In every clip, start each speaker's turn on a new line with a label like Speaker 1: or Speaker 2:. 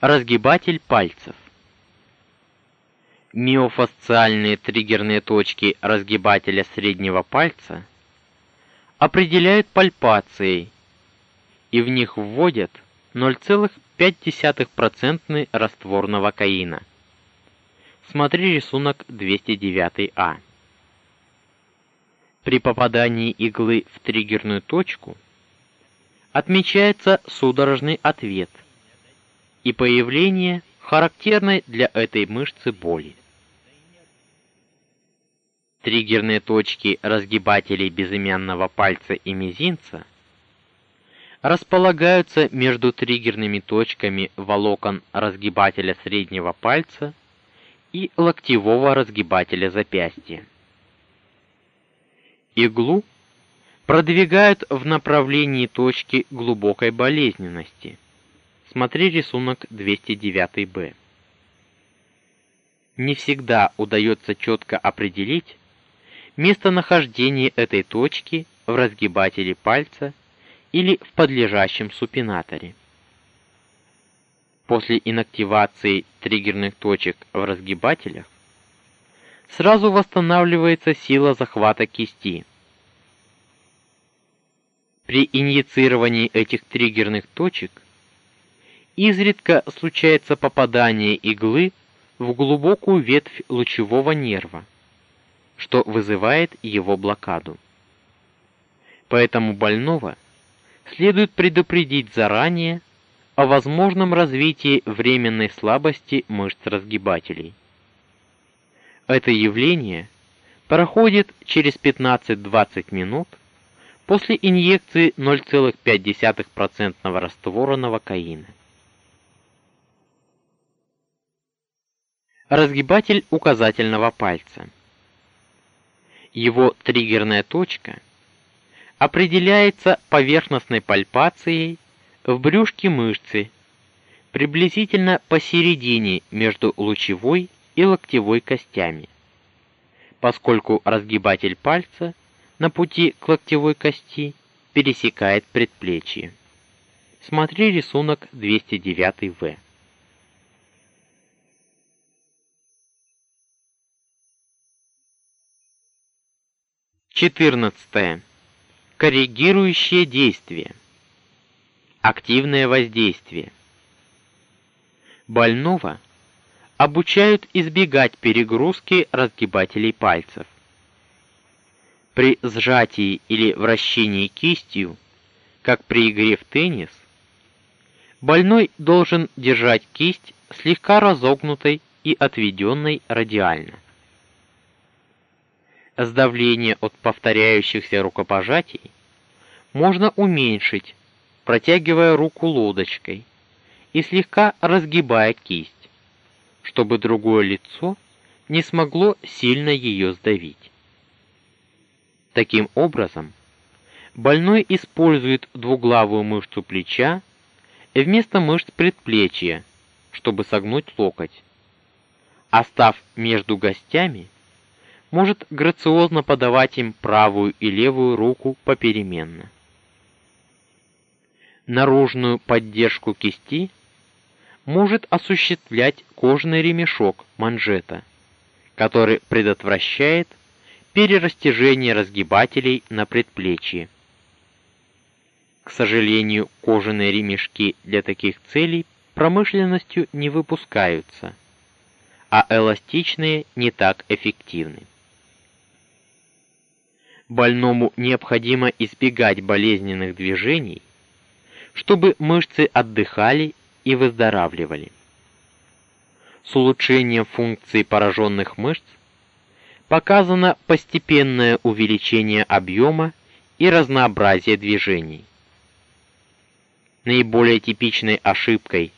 Speaker 1: Разгибатель пальцев. Миофасциальные триггерные точки разгибателя среднего пальца определяют пальпацией, и в них вводят 0,5% раствор новокаина. Смотри рисунок 209А. При попадании иглы в триггерную точку отмечается судорожный ответ – и появление характерной для этой мышцы боли. Триггерные точки разгибателей безымянного пальца и мизинца располагаются между триггерными точками волокон разгибателя среднего пальца и локтевого разгибателя запястья. Иглу продвигают в направлении точки глубокой болезненности – Смотри рисунок 209-Б. Не всегда удается четко определить местонахождение этой точки в разгибателе пальца или в подлежащем супинаторе. После инактивации триггерных точек в разгибателях сразу восстанавливается сила захвата кисти. При инъецировании этих триггерных точек изредка случается попадание иглы в глубокую ветвь лучевого нерва, что вызывает его блокаду. Поэтому больного следует предупредить заранее о возможном развитии временной слабости мышц разгибателей. Это явление проходит через 15-20 минут после инъекции 0,5% раствора новокаина. Разгибатель указательного пальца. Его триггерная точка определяется поверхностной пальпацией в брюшке мышцы, приблизительно посередине между лучевой и локтевой костями. Поскольку разгибатель пальца на пути к локтевой кости пересекает предплечье. Смотри рисунок 209В. 14. Корректирующее действие. Активное воздействие. Больного обучают избегать перегрузки разгибателей пальцев. При сжатии или вращении кистью, как при игре в теннис, больной должен держать кисть слегка разогнутой и отведенной радиально сдавление от повторяющихся рукопожатий можно уменьшить, протягивая руку лодочкой и слегка разгибая кисть, чтобы другое лицо не смогло сильно ее сдавить. Таким образом, больной использует двуглавую мышцу плеча вместо мышц предплечья, чтобы согнуть локоть. Остав между гостями, может грациозно подавать им правую и левую руку попеременно. Наружную поддержку кисти может осуществлять кожаный ремешок манжета, который предотвращает перерастяжение разгибателей на предплечье. К сожалению, кожаные ремешки для таких целей промышленностью не выпускаются, а эластичные не так эффективны больному необходимо избегать болезненных движений, чтобы мышцы отдыхали и выздоравливали. С улучшением функций пораженных мышц показано постепенное увеличение объема и разнообразия движений. Наиболее типичной ошибкой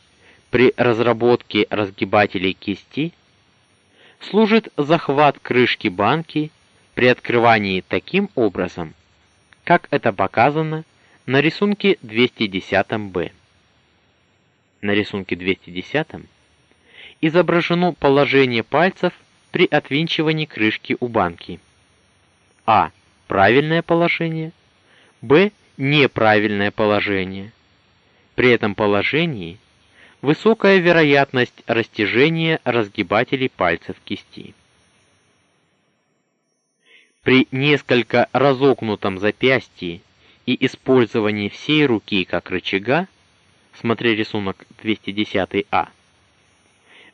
Speaker 1: при разработке разгибателей кисти служит захват крышки банки при открывании таким образом, как это показано на рисунке 210-Б. На рисунке 210 изображено положение пальцев при отвинчивании крышки у банки. А. Правильное положение. Б. Неправильное положение. При этом положении высокая вероятность растяжения разгибателей пальцев кисти. При несколько разогнутом запястье и использовании всей руки как рычага, смотри рисунок 210А,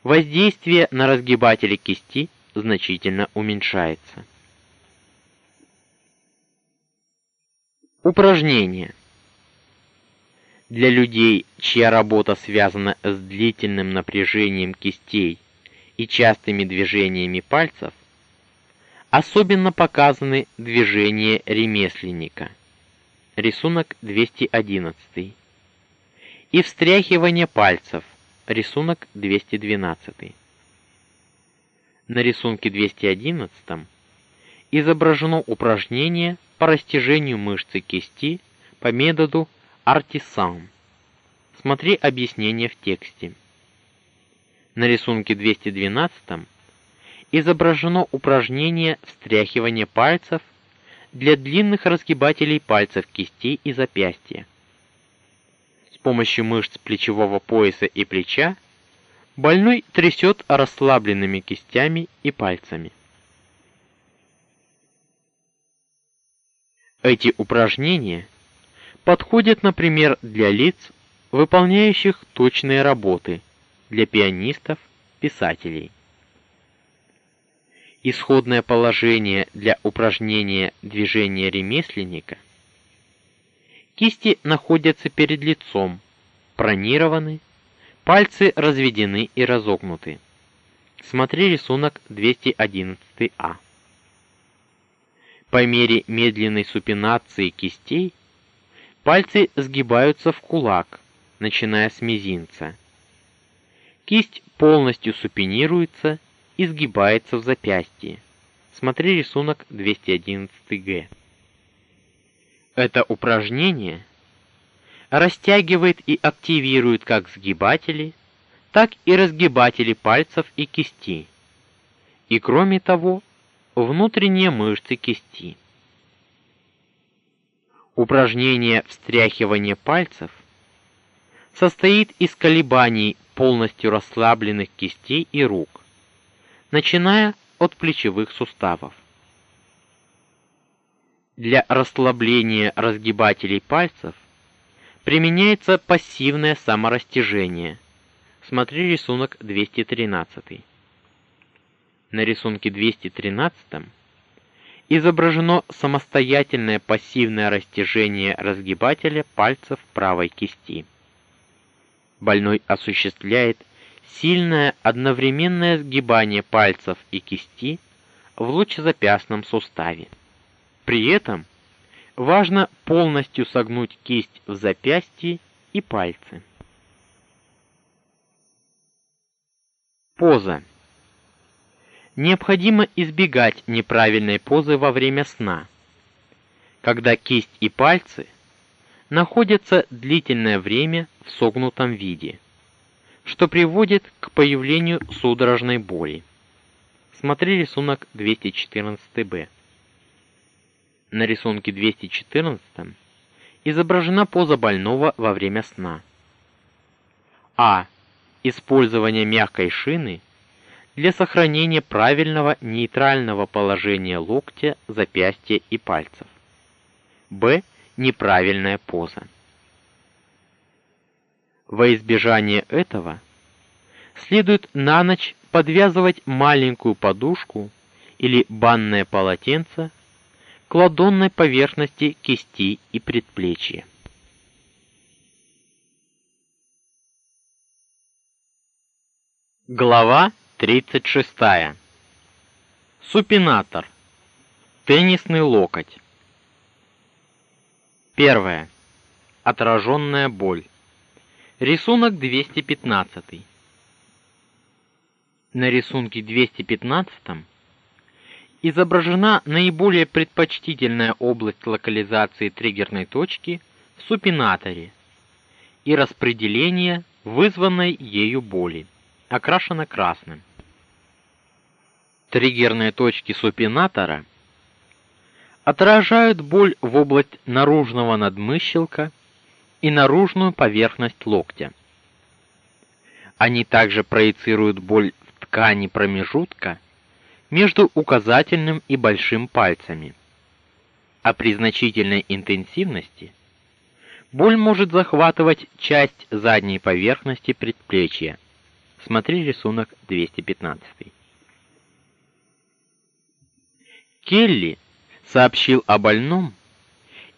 Speaker 1: воздействие на разгибатели кисти значительно уменьшается. Упражнение. Для людей, чья работа связана с длительным напряжением кистей и частыми движениями пальцев, особенно показаны движения ремесленника. Рисунок 211. И встряхивание пальцев. Рисунок 212. На рисунке 211 изображено упражнение по растяжению мышцы кисти по методу Артисан. Смотри объяснение в тексте. На рисунке 212 изображено упражнение встряхивания пальцев для длинных разгибателей пальцев кистей и запястья. С помощью мышц плечевого пояса и плеча больной трясет расслабленными кистями и пальцами. Эти упражнения подходят, например, для лиц, выполняющих точные работы, для пианистов, писателей. Исходное положение для упражнения движения ремесленника. Кисти находятся перед лицом, пронированы, пальцы разведены и разогнуты. Смотри рисунок 211А. По мере медленной супинации кистей пальцы сгибаются в кулак, начиная с мизинца. Кисть полностью супинируется и сгибается в запястье. Смотри рисунок 211-г. Это упражнение растягивает и активирует как сгибатели, так и разгибатели пальцев и кисти. И кроме того, внутренние мышцы кисти. Упражнение встряхивания пальцев состоит из колебаний полностью расслабленных кистей и рук, начиная от плечевых суставов. Для расслабления разгибателей пальцев применяется пассивное саморастяжение. Смотри рисунок 213 на рисунке 213 изображено самостоятельное пассивное растяжение разгибателя пальцев правой кисти. Больной осуществляет сильное одновременное сгибание пальцев и кисти в лучезапястном суставе. При этом важно полностью согнуть кисть в запястье и пальцы. Поза Необходимо избегать неправильной позы во время сна, когда кисть и пальцы находятся длительное время в согнутом виде, что приводит к появлению судорожной боли. Смотри рисунок 214-б. На рисунке 214 изображена поза больного во время сна. А. Использование мягкой шины для сохранения правильного нейтрального положения локтя, запястья и пальцев. Б. Неправильная поза. Во избежание этого следует на ночь подвязывать маленькую подушку или банное полотенце к ладонной поверхности кисти и предплечья. Глава 36. Супинатор. Теннисный локоть. Первое. Отраженная боль. Рисунок 215. На рисунке 215 изображена наиболее предпочтительная область локализации триггерной точки в супинаторе и распределение вызванной ею боли, окрашена красным. Триггерные точки супинатора отражают боль в область наружного надмыщелка и наружную поверхность локтя. Они также проецируют боль в ткани промежутка между указательным и большим пальцами. А при значительной интенсивности боль может захватывать часть задней поверхности предплечья. Смотри рисунок 215. Келли сообщил о больном,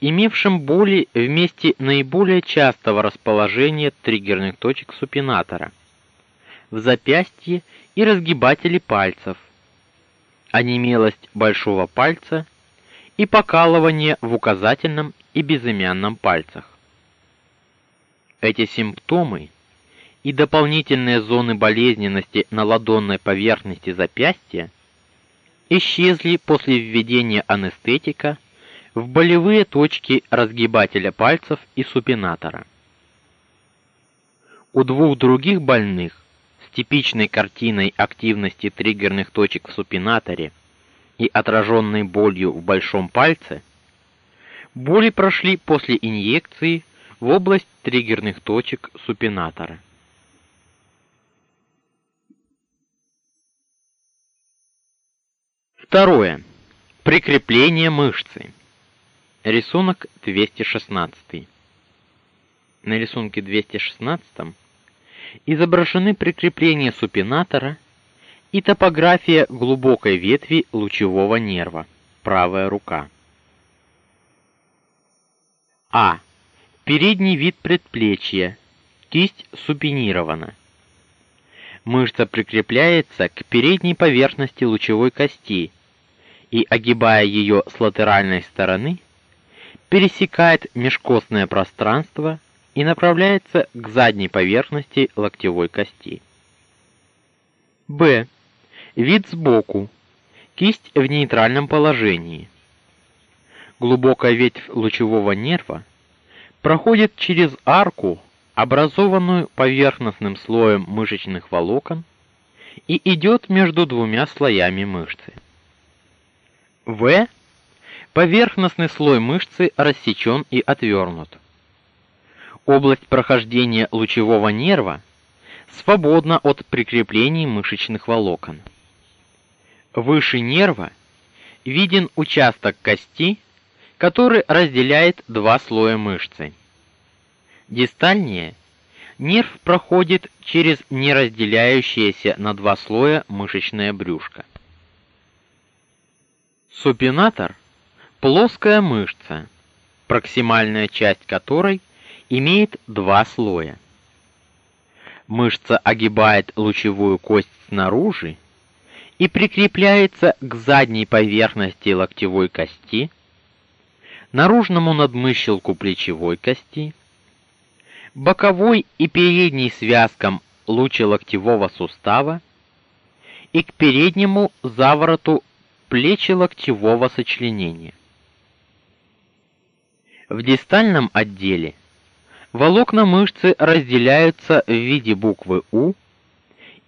Speaker 1: имевшем боли в месте наиболее частого расположения триггерных точек супинатора в запястье и разгибателе пальцев, онемелость большого пальца и покалывание в указательном и безымянном пальцах. Эти симптомы и дополнительные зоны болезненности на ладонной поверхности запястья исчезли после введения анестетика в болевые точки разгибателя пальцев и супинатора. У двух других больных с типичной картиной активности триггерных точек в супинаторе и отраженной болью в большом пальце, боли прошли после инъекции в область триггерных точек супинатора. Второе. Прикрепление мышцы. Рисунок 216. На рисунке 216 изображены прикрепление супинатора и топография глубокой ветви лучевого нерва, правая рука. А. Передний вид предплечья. Кисть супинирована. Мышца прикрепляется к передней поверхности лучевой кости и, огибая ее с латеральной стороны, пересекает межкостное пространство и направляется к задней поверхности локтевой кости. Б. Вид сбоку. Кисть в нейтральном положении. Глубокая ветвь лучевого нерва проходит через арку, образованную поверхностным слоем мышечных волокон, и идет между двумя слоями мышцы. В. Поверхностный слой мышцы рассечен и отвернут. Область прохождения лучевого нерва свободна от прикреплений мышечных волокон. Выше нерва виден участок кости, который разделяет два слоя мышцы. Дистальнее нерв проходит через неразделяющееся на два слоя мышечное брюшко. Супинатор плоская мышца, проксимальная часть которой имеет два слоя. Мышца огибает лучевую кость снаружи и прикрепляется к задней поверхности локтевой кости, наружному надмыщелку плечевой кости, боковой и передней связкам лучелоктевого сустава и к переднему завороту плечи локтевого сочленения. В дистальном отделе волокна мышцы разделяются в виде буквы У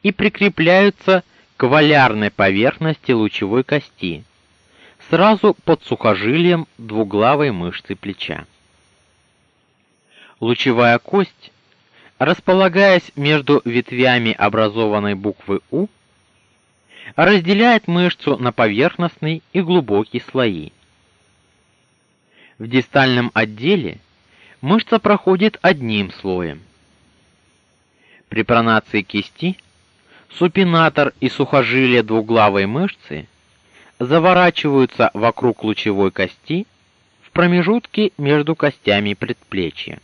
Speaker 1: и прикрепляются к валярной поверхности лучевой кости, сразу под сухожилием двуглавой мышцы плеча. Лучевая кость, располагаясь между ветвями образованной буквы У, разделяет мышцу на поверхностный и глубокий слои. В дистальном отделе мышца проходит одним слоем. При пронации кисти супинатор и сухожилия двуглавой мышцы заворачиваются вокруг лучевой кости в промежутке между костями предплечья.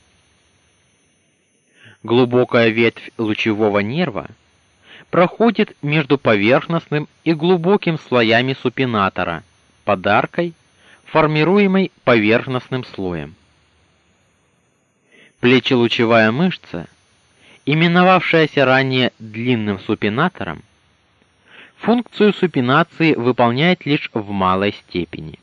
Speaker 1: Глубокая ветвь лучевого нерва проходит между поверхностным и глубоким слоями супинатора, подаркой, формируемой поверхностным слоем. Плечелучевая мышца, именовавшаяся ранее длинным супинатором, функцию супинации выполняет лишь в малой степени.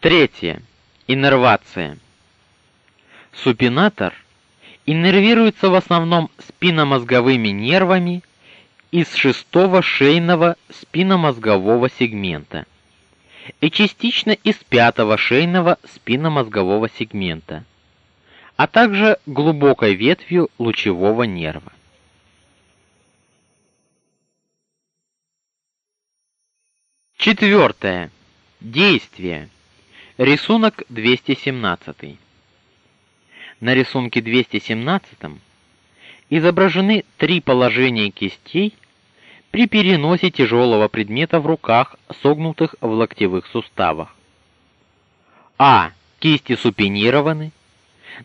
Speaker 1: Третье. Иннервация. Супинатор иннервируется в основном спинномозговыми нервами из шестого шейного спинномозгового сегмента и частично из пятого шейного спинномозгового сегмента, а также глубокой ветвью лучевого нерва. Четвертое. Действие. Рисунок 217. На рисунке 217 изображены три положения кистей при переносе тяжелого предмета в руках, согнутых в локтевых суставах. А. Кисти супинированы.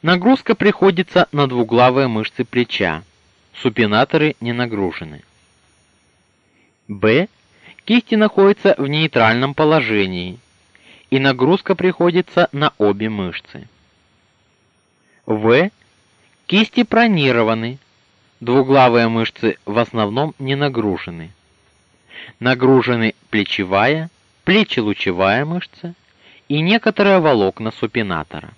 Speaker 1: Нагрузка приходится на двуглавые мышцы плеча. Супинаторы не нагружены. Б. Кисти находятся в нейтральном положении, и нагрузка приходится на обе мышцы. В. Кисти пронированы. Двуглавые мышцы в основном не нагружены. Нагружены плечевая, плечелучевая мышца и некоторые волокна супинатора.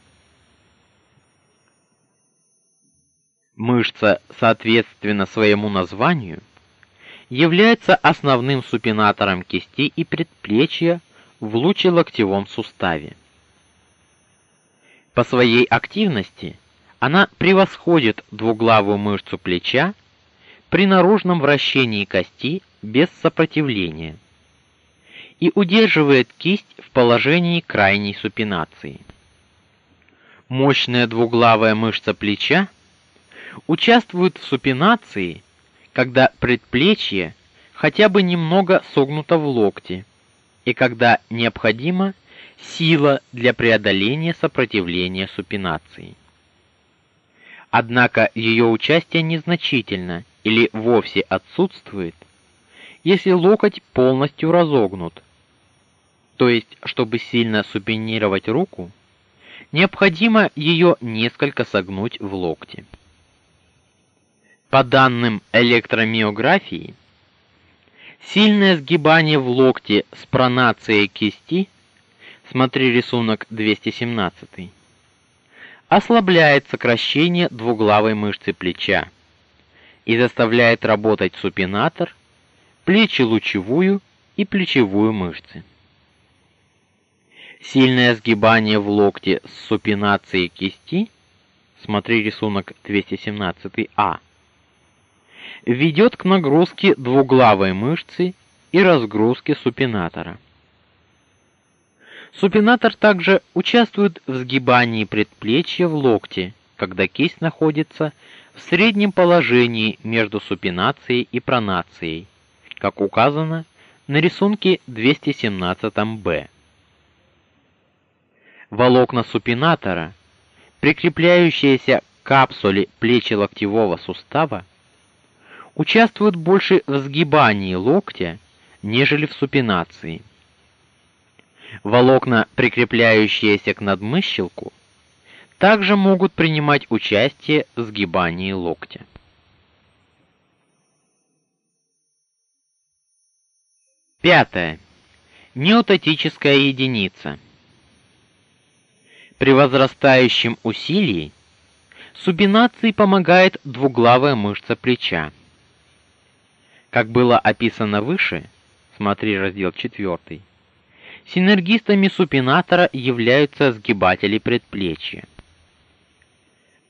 Speaker 1: Мышца, соответственно своему названию, является основным супинатором кисти и предплечья в лучелоктевом суставе. По своей активности она превосходит двуглавую мышцу плеча при наружном вращении кости без сопротивления и удерживает кисть в положении крайней супинации. Мощная двуглавая мышца плеча участвует в супинации, когда предплечье хотя бы немного согнуто в локте и когда необходима сила для преодоления сопротивления супинации. Однако ее участие незначительно или вовсе отсутствует, если локоть полностью разогнут. То есть, чтобы сильно супинировать руку, необходимо ее несколько согнуть в локте. По данным электромиографии, сильное сгибание в локте с пронацией кисти, смотри рисунок 217 ослабляет сокращение двуглавой мышцы плеча и заставляет работать супинатор, плечелучевую и плечевую мышцы. Сильное сгибание в локте с супинацией кисти, смотри рисунок 217А, ведет к нагрузке двуглавой мышцы и разгрузке супинатора. Супинатор также участвует в сгибании предплечья в локте, когда кисть находится в среднем положении между супинацией и пронацией, как указано на рисунке 217-Б. Волокна супинатора, прикрепляющиеся к капсуле плечелоктевого сустава, участвуют больше в сгибании локтя, нежели в супинации. Волокна, прикрепляющиеся к надмыщелку, также могут принимать участие в сгибании локтя. Пятое. Неототическая единица. При возрастающем усилии супинации помогает двуглавая мышца плеча. Как было описано выше, смотри раздел 4. Синергистами супинатора являются сгибатели предплечья.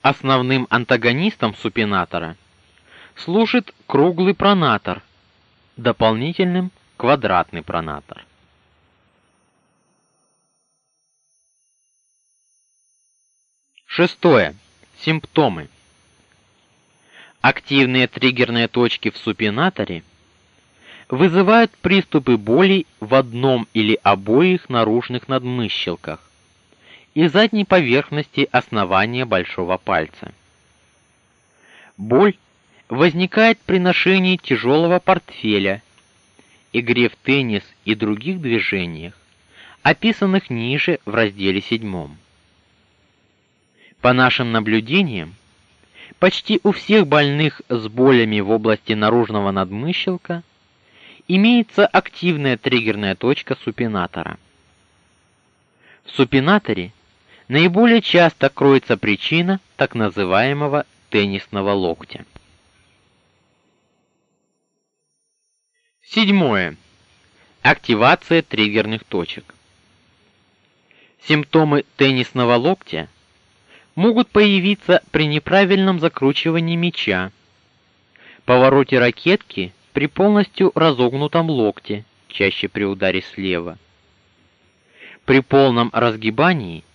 Speaker 1: Основным антагонистом супинатора служит круглый пронатор, дополнительным квадратный пронатор. Шестое. Симптомы. Активные триггерные точки в супинаторе – вызывают приступы боли в одном или обоих наружных надмыщелках и задней поверхности основания большого пальца. Боль возникает при ношении тяжелого портфеля, игре в теннис и других движениях, описанных ниже в разделе 7. По нашим наблюдениям, почти у всех больных с болями в области наружного надмыщелка имеется активная триггерная точка супинатора. В супинаторе наиболее часто кроется причина так называемого теннисного локтя. Седьмое. Активация триггерных точек. Симптомы теннисного локтя могут появиться при неправильном закручивании мяча, повороте ракетки при полностью разогнутом локте, чаще при ударе слева. При полном разгибании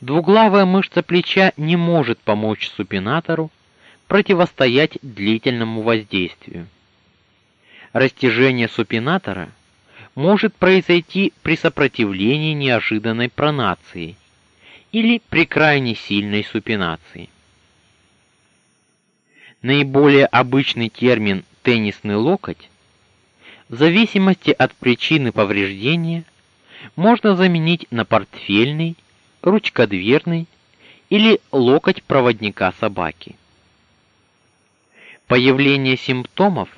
Speaker 1: двуглавая мышца плеча не может помочь супинатору противостоять длительному воздействию. Растяжение супинатора может произойти при сопротивлении неожиданной пронации или при крайне сильной супинации. Наиболее обычный термин теннисный локоть в зависимости от причины повреждения можно заменить на портфельный, ручкодверный или локоть проводника собаки. Появление симптомов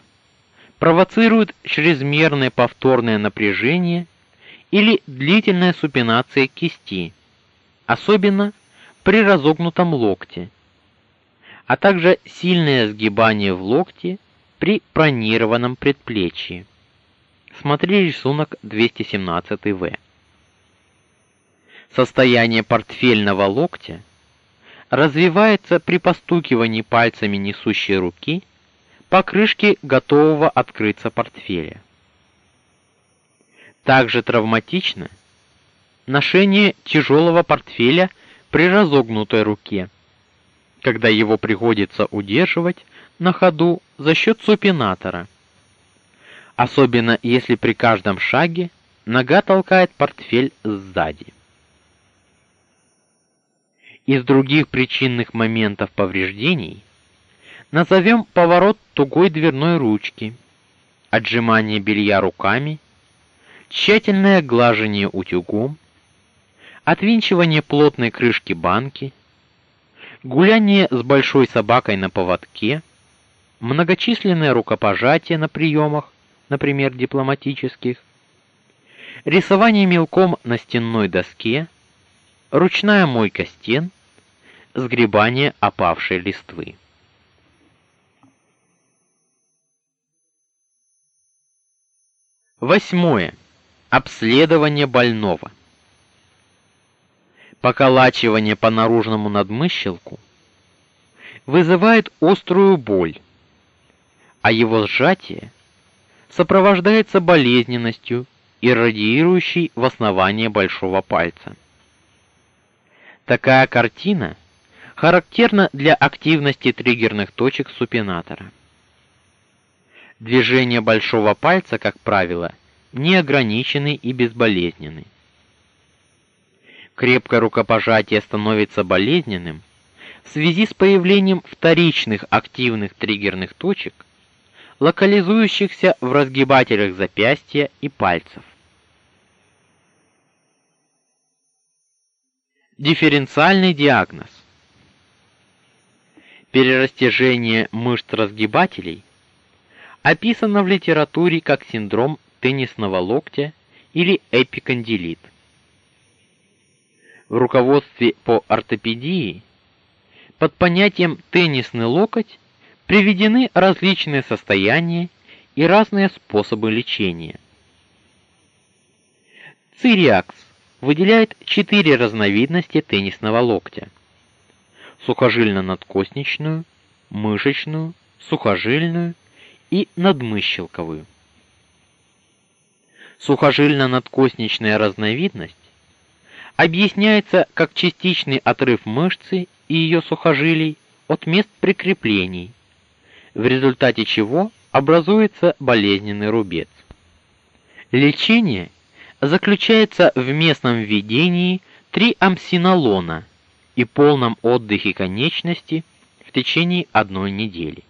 Speaker 1: провоцирует чрезмерное повторное напряжение или длительная супинация кисти, особенно при разогнутом локте, а также сильное сгибание в локте при пронированном предплечье. Смотри рисунок 217В. Состояние портфельного локтя развивается при постукивании пальцами несущей руки по крышке готового открыться портфеля. Также травматично ношение тяжелого портфеля при разогнутой руке, когда его приходится удерживать на ходу за счет супинатора. Особенно если при каждом шаге нога толкает портфель сзади. Из других причинных моментов повреждений назовем поворот тугой дверной ручки, отжимание белья руками, тщательное глажение утюгом, отвинчивание плотной крышки банки, гуляние с большой собакой на поводке, многочисленные рукопожатия на приемах, например, дипломатических, рисование мелком на стенной доске, ручная мойка стен, сгребание опавшей листвы. Восьмое. Обследование больного. Поколачивание по наружному надмыщелку вызывает острую боль, а его сжатие сопровождается болезненностью и радиирующей в основание большого пальца. Такая картина характерна для активности триггерных точек супинатора. Движения большого пальца, как правило, не ограничены и безболезненны. Крепкое рукопожатие становится болезненным в связи с появлением вторичных активных триггерных точек, локализующихся в разгибателях запястья и пальцев. Дифференциальный диагноз. Перерастяжение мышц разгибателей описано в литературе как синдром теннисного локтя или эпикондилит. В руководстве по ортопедии под понятием теннисный локоть приведены различные состояния и разные способы лечения. Цириакс выделяет четыре разновидности теннисного локтя: сухожильно-надкостничную, мышечную, сухожильную и надмыщелковую. Сухожильно-надкостничная разновидность объясняется как частичный отрыв мышцы и ее сухожилий от мест прикреплений, в результате чего образуется болезненный рубец. Лечение заключается в местном введении триамсинолона и полном отдыхе конечности в течение одной недели.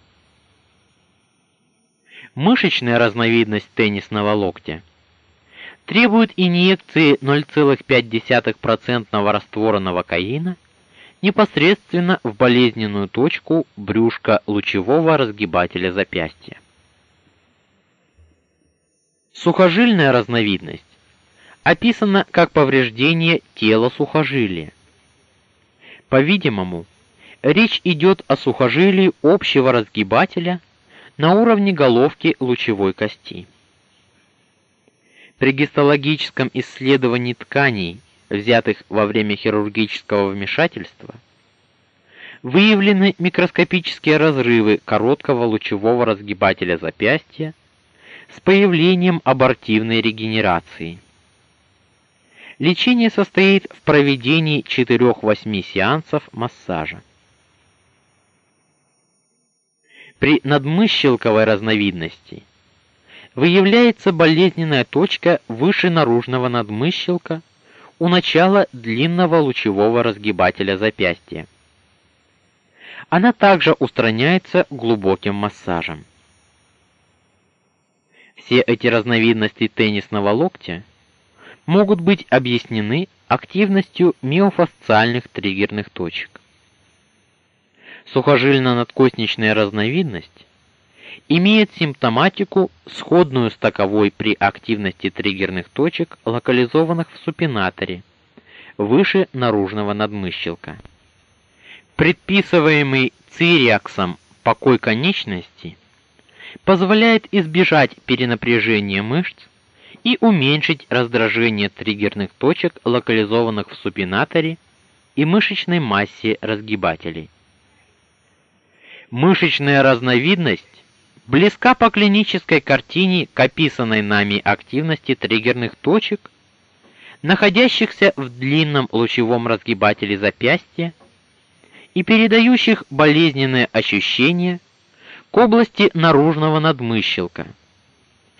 Speaker 1: Мышечная разновидность теннисного локтя требует инъекции 0,5% раствора новокаина непосредственно в болезненную точку брюшка лучевого разгибателя запястья. Сухожильная разновидность описано как повреждение тела сухожилия. По-видимому, речь идет о сухожилии общего разгибателя на уровне головки лучевой кости. При гистологическом исследовании тканей, взятых во время хирургического вмешательства, Выявлены микроскопические разрывы короткого лучевого разгибателя запястья с появлением абортивной регенерации. Лечение состоит в проведении 4-8 сеансов массажа. При надмыщелковой разновидности выявляется болезненная точка выше наружного надмыщелка у начала длинного лучевого разгибателя запястья. Она также устраняется глубоким массажем. Все эти разновидности теннисного локтя могут быть объяснены активностью миофасциальных триггерных точек. Сухожильно-надкостничная разновидность имеет симптоматику сходную с таковой при активности триггерных точек, локализованных в супинаторе, выше наружного надмыщелка. Предписываемый цириаксом покой конечности позволяет избежать перенапряжения мышц и уменьшить раздражение триггерных точек, локализованных в супинаторе и мышечной массе разгибателей. Мышечная разновидность близка по клинической картине к описанной нами активности триггерных точек, находящихся в длинном лучевом разгибателе запястья и передающих болезненные ощущения к области наружного надмыщелка.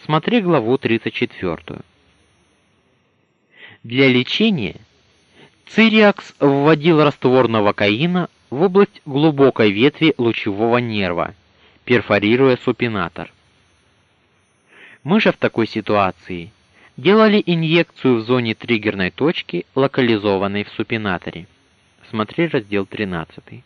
Speaker 1: Смотри главу 34. Для лечения Цириакс вводил раствор новокаина в область глубокой ветви лучевого нерва, перфорируя супинатор. Мы же в такой ситуации делали инъекцию в зоне триггерной точки, локализованной в супинаторе. Смотри раздел 13.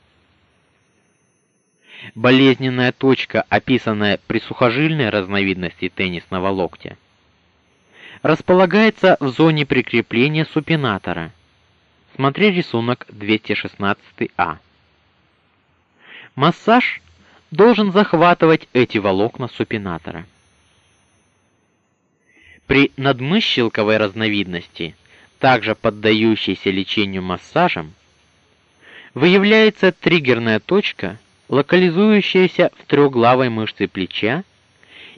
Speaker 1: Болезненная точка, описанная при сухожильной разновидности теннисного локтя, располагается в зоне прикрепления супинатора. Смотри рисунок 216А. Массаж должен захватывать эти волокна супинатора. При надмыщелковой разновидности, также поддающейся лечению массажем, выявляется триггерная точка, локализующаяся в трехглавой мышце плеча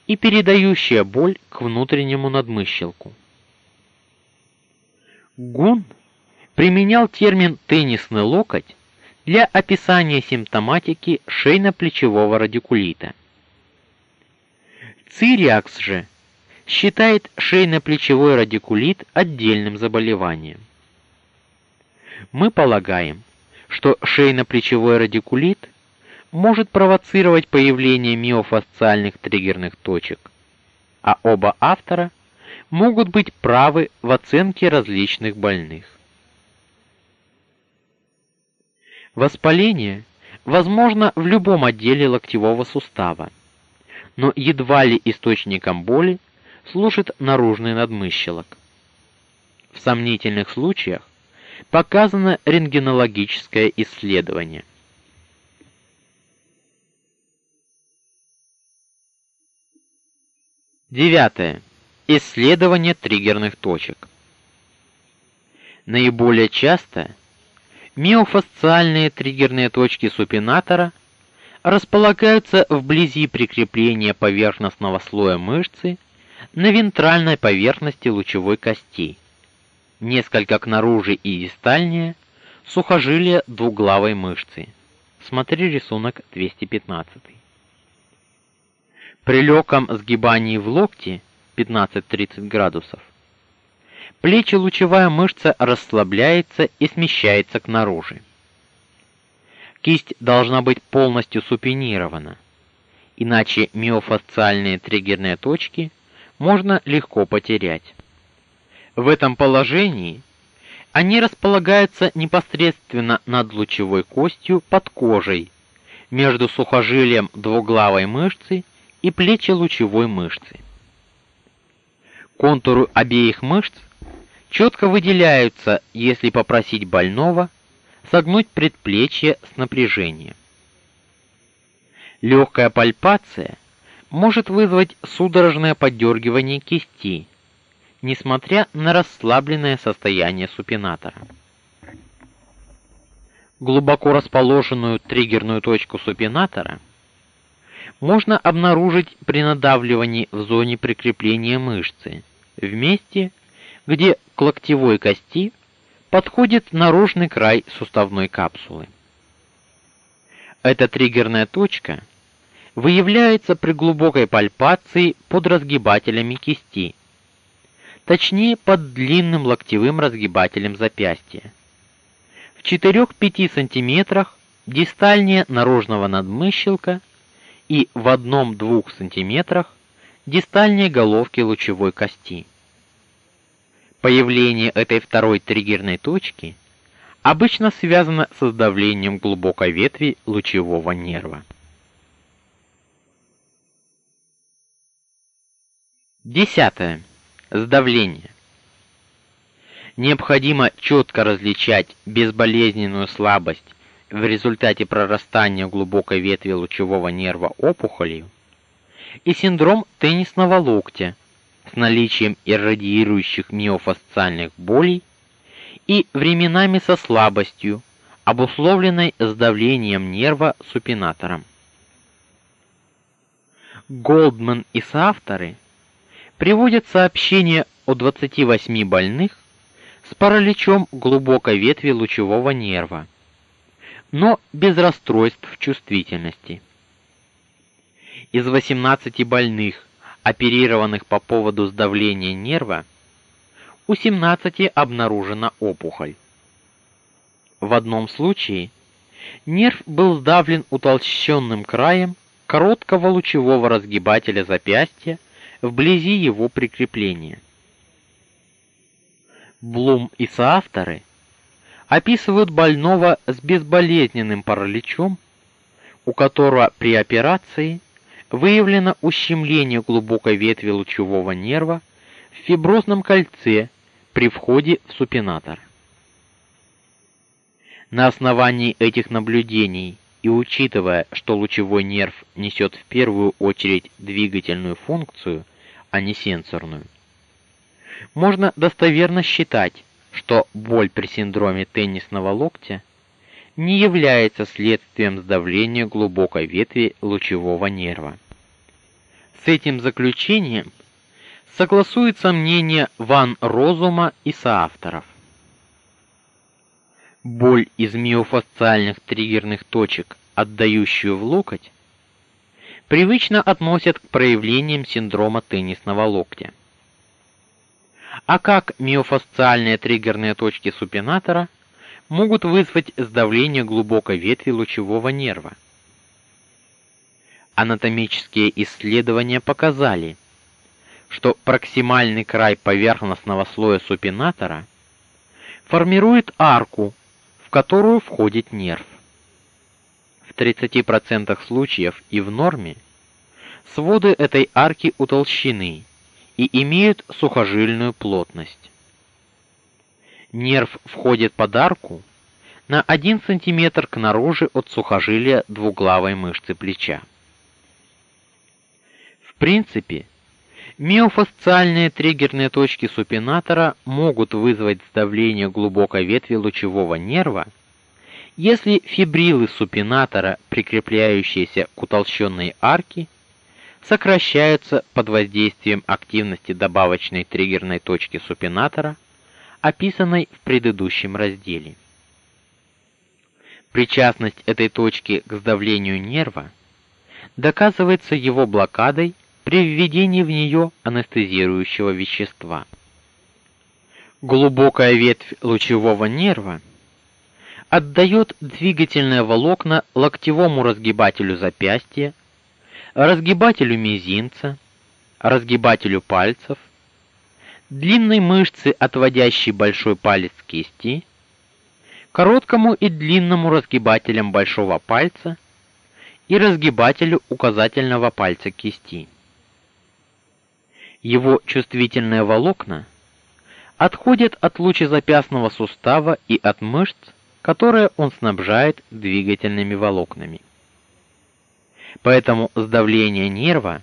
Speaker 1: и передающая боль к внутреннему надмыщелку. Гун применял термин теннисный локоть для описания симптоматики шейно-плечевого радикулита. Цириакс же считает шейно-плечевой радикулит отдельным заболеванием. Мы полагаем, что шейно-плечевой радикулит может провоцировать появление миофасциальных триггерных точек, а оба автора могут быть правы в оценке различных больных. Воспаление возможно в любом отделе локтевого сустава, но едва ли источником боли служит наружный надмыщелок. В сомнительных случаях показано рентгенологическое исследование. Девятое. Исследование триггерных точек. Наиболее часто миофасциальные триггерные точки супинатора располагаются вблизи прикрепления поверхностного слоя мышцы на вентральной поверхности лучевой кости несколько к наружи и дистальнее сухожилия двуглавой мышцы. Смотри рисунок 215. При легком сгибании в локте 15-30 градусов плечи-лучевая мышца расслабляется и смещается к наружу. Кисть должна быть полностью супинирована, иначе миофасциальные триггерные точки можно легко потерять. В этом положении они располагаются непосредственно над лучевой костью под кожей, между сухожилием двуглавой мышцы и плечелучевой мышцы. Контуры обеих мышц четко выделяются, если попросить больного согнуть предплечье с напряжением. Легкая пальпация может вызвать судорожное подергивание кисти, несмотря на расслабленное состояние супинатора. глубоко расположенную триггерную точку супинатора можно обнаружить при надавливании в зоне прикрепления мышцы, в месте, где к локтевой кости подходит наружный край суставной капсулы. Эта триггерная точка выявляется при глубокой пальпации под разгибателями кисти, точнее под длинным локтевым разгибателем запястья. В 4-5 см дистальнее наружного надмыщелка и в 1-2 см дистальнее головки лучевой кости. Появление этой второй триггерной точки обычно связано с сдавлением глубокой ветви лучевого нерва. Десятое. Сдавление. Необходимо четко различать безболезненную слабость в результате прорастания глубокой ветви лучевого нерва опухолью и синдром теннисного локтя с наличием иррадиирующих миофасциальных болей и временами со слабостью, обусловленной сдавлением нерва супинатором. Голдман и соавторы приводят сообщение о 28 больных с параличом глубокой ветви лучевого нерва, но без расстройств чувствительности. Из 18 больных, оперированных по поводу сдавления нерва, у 17 обнаружена опухоль. В одном случае нерв был сдавлен утолщенным краем короткого лучевого разгибателя запястья вблизи его прикрепления. Блум и соавторы описывают больного с безболезненным параличом, у которого при операции выявлено ущемление глубокой ветви лучевого нерва в фиброзном кольце при входе в супинатор. На основании этих наблюдений и учитывая, что лучевой нерв несет в первую очередь двигательную функцию, а не сенсорную, можно достоверно считать, что боль при синдроме теннисного локтя не является следствием сдавления глубокой ветви лучевого нерва. С этим заключением согласуется мнение Ван Розума и соавторов. Боль из миофасциальных триггерных точек, отдающую в локоть, привычно относят к проявлениям синдрома теннисного локтя. А как миофасциальные триггерные точки супинатора могут вызвать сдавление глубокой ветви лучевого нерва? Анатомические исследования показали, что проксимальный край поверхностного слоя супинатора формирует арку, в которую входит нерв. В 30% случаев и в норме своды этой арки утолщены и имеют сухожильную плотность. Нерв входит под арку на 1 см к наружу от сухожилия двуглавой мышцы плеча. В принципе, Миофасциальные триггерные точки супинатора могут вызвать сдавление глубокой ветви лучевого нерва, если фибрилы супинатора, прикрепляющиеся к утолщенной арке, сокращаются под воздействием активности добавочной триггерной точки супинатора, описанной в предыдущем разделе. Причастность этой точки к сдавлению нерва доказывается его блокадой при введении в нее анестезирующего вещества. Глубокая ветвь лучевого нерва отдает двигательные волокна локтевому разгибателю запястья, разгибателю мизинца, разгибателю пальцев, длинной мышце, отводящей большой палец кисти, короткому и длинному разгибателям большого пальца и разгибателю указательного пальца кисти его чувствительные волокна отходят от лучезапястного сустава и от мышц, которые он снабжает двигательными волокнами. Поэтому сдавление нерва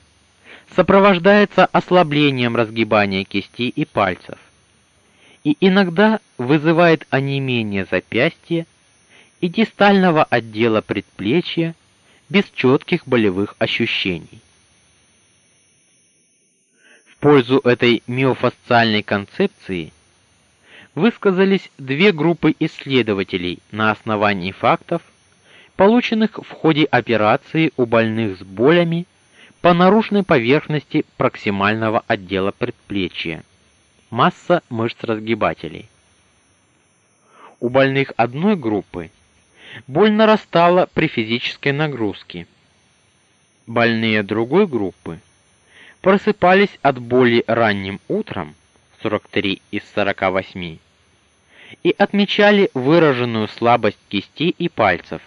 Speaker 1: сопровождается ослаблением разгибания кисти и пальцев и иногда вызывает онемение запястья и дистального отдела предплечья без четких болевых ощущений. В пользу этой миофасциальной концепции высказались две группы исследователей на основании фактов, полученных в ходе операции у больных с болями по наружной поверхности проксимального отдела предплечья. Масса мышц разгибателей. У больных одной группы боль нарастала при физической нагрузке. Больные другой группы просыпались от боли ранним утром 43 из 48 и отмечали выраженную слабость кисти и пальцев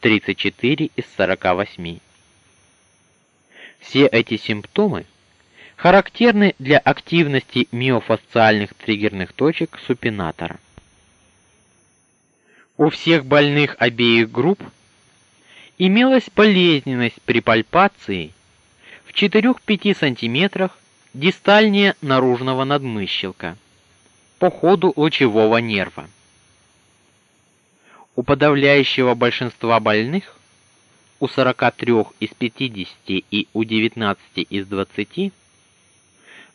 Speaker 1: 34 из 48. Все эти симптомы характерны для активности миофасциальных триггерных точек супинатора. У всех больных обеих групп имелась болезненность при пальпации в 4-5 см дистальнее наружного надмыщелка по ходу лучевого нерва. У подавляющего большинства больных, у 43 из 50 и у 19 из 20,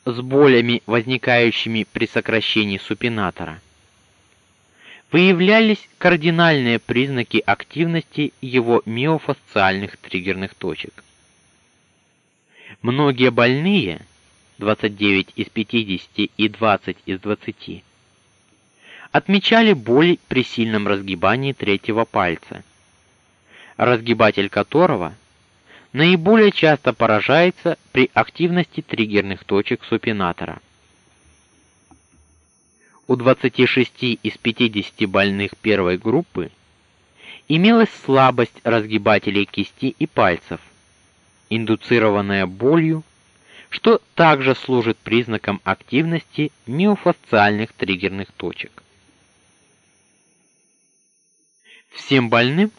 Speaker 1: с болями, возникающими при сокращении супинатора, выявлялись кардинальные признаки активности его миофасциальных триггерных точек. Многие больные 29 из 50 и 20 из 20 отмечали боль при сильном разгибании третьего пальца, разгибатель которого наиболее часто поражается при активности триггерных точек супинатора. У 26 из 50 больных первой группы имелась слабость разгибателей кисти и пальцев, индуцированная болью что также служит признаком активности миофасциальных триггерных точек. Всем больным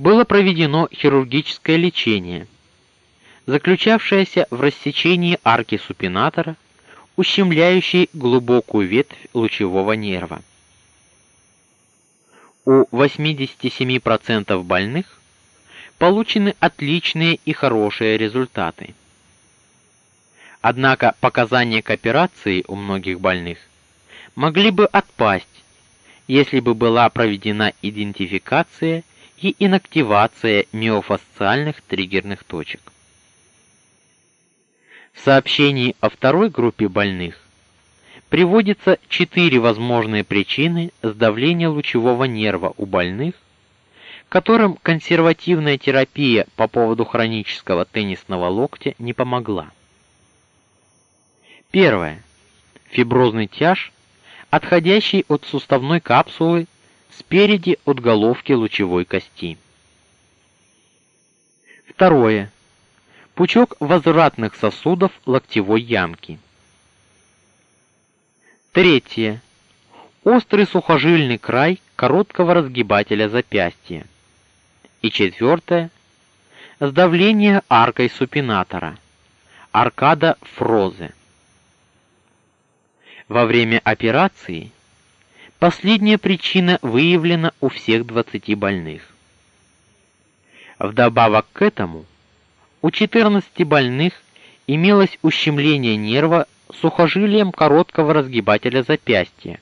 Speaker 1: было проведено хирургическое лечение, заключавшееся в рассечении арки супинатора, ущемляющей глубокую ветвь лучевого нерва. У 87% больных получены отличные и хорошие результаты. Однако показания к операции у многих больных могли бы отпасть, если бы была проведена идентификация и инактивация миофасциальных триггерных точек. В сообщении о второй группе больных приводится четыре возможные причины сдавления лучевого нерва у больных, которым консервативная терапия по поводу хронического теннисного локтя не помогла. Первое. Фиброзный тяж, отходящий от суставной капсулы спереди от головки лучевой кости. Второе. Пучок возвратных сосудов локтевой ямки. Третье. Острый сухожильный край короткого разгибателя запястья. И четвертое. Сдавление аркой супинатора. Аркада фрозе. Во время операции последняя причина выявлена у всех 20 больных. Вдобавок к этому у 14 больных имелось ущемление нерва сухожилием короткого разгибателя запястья.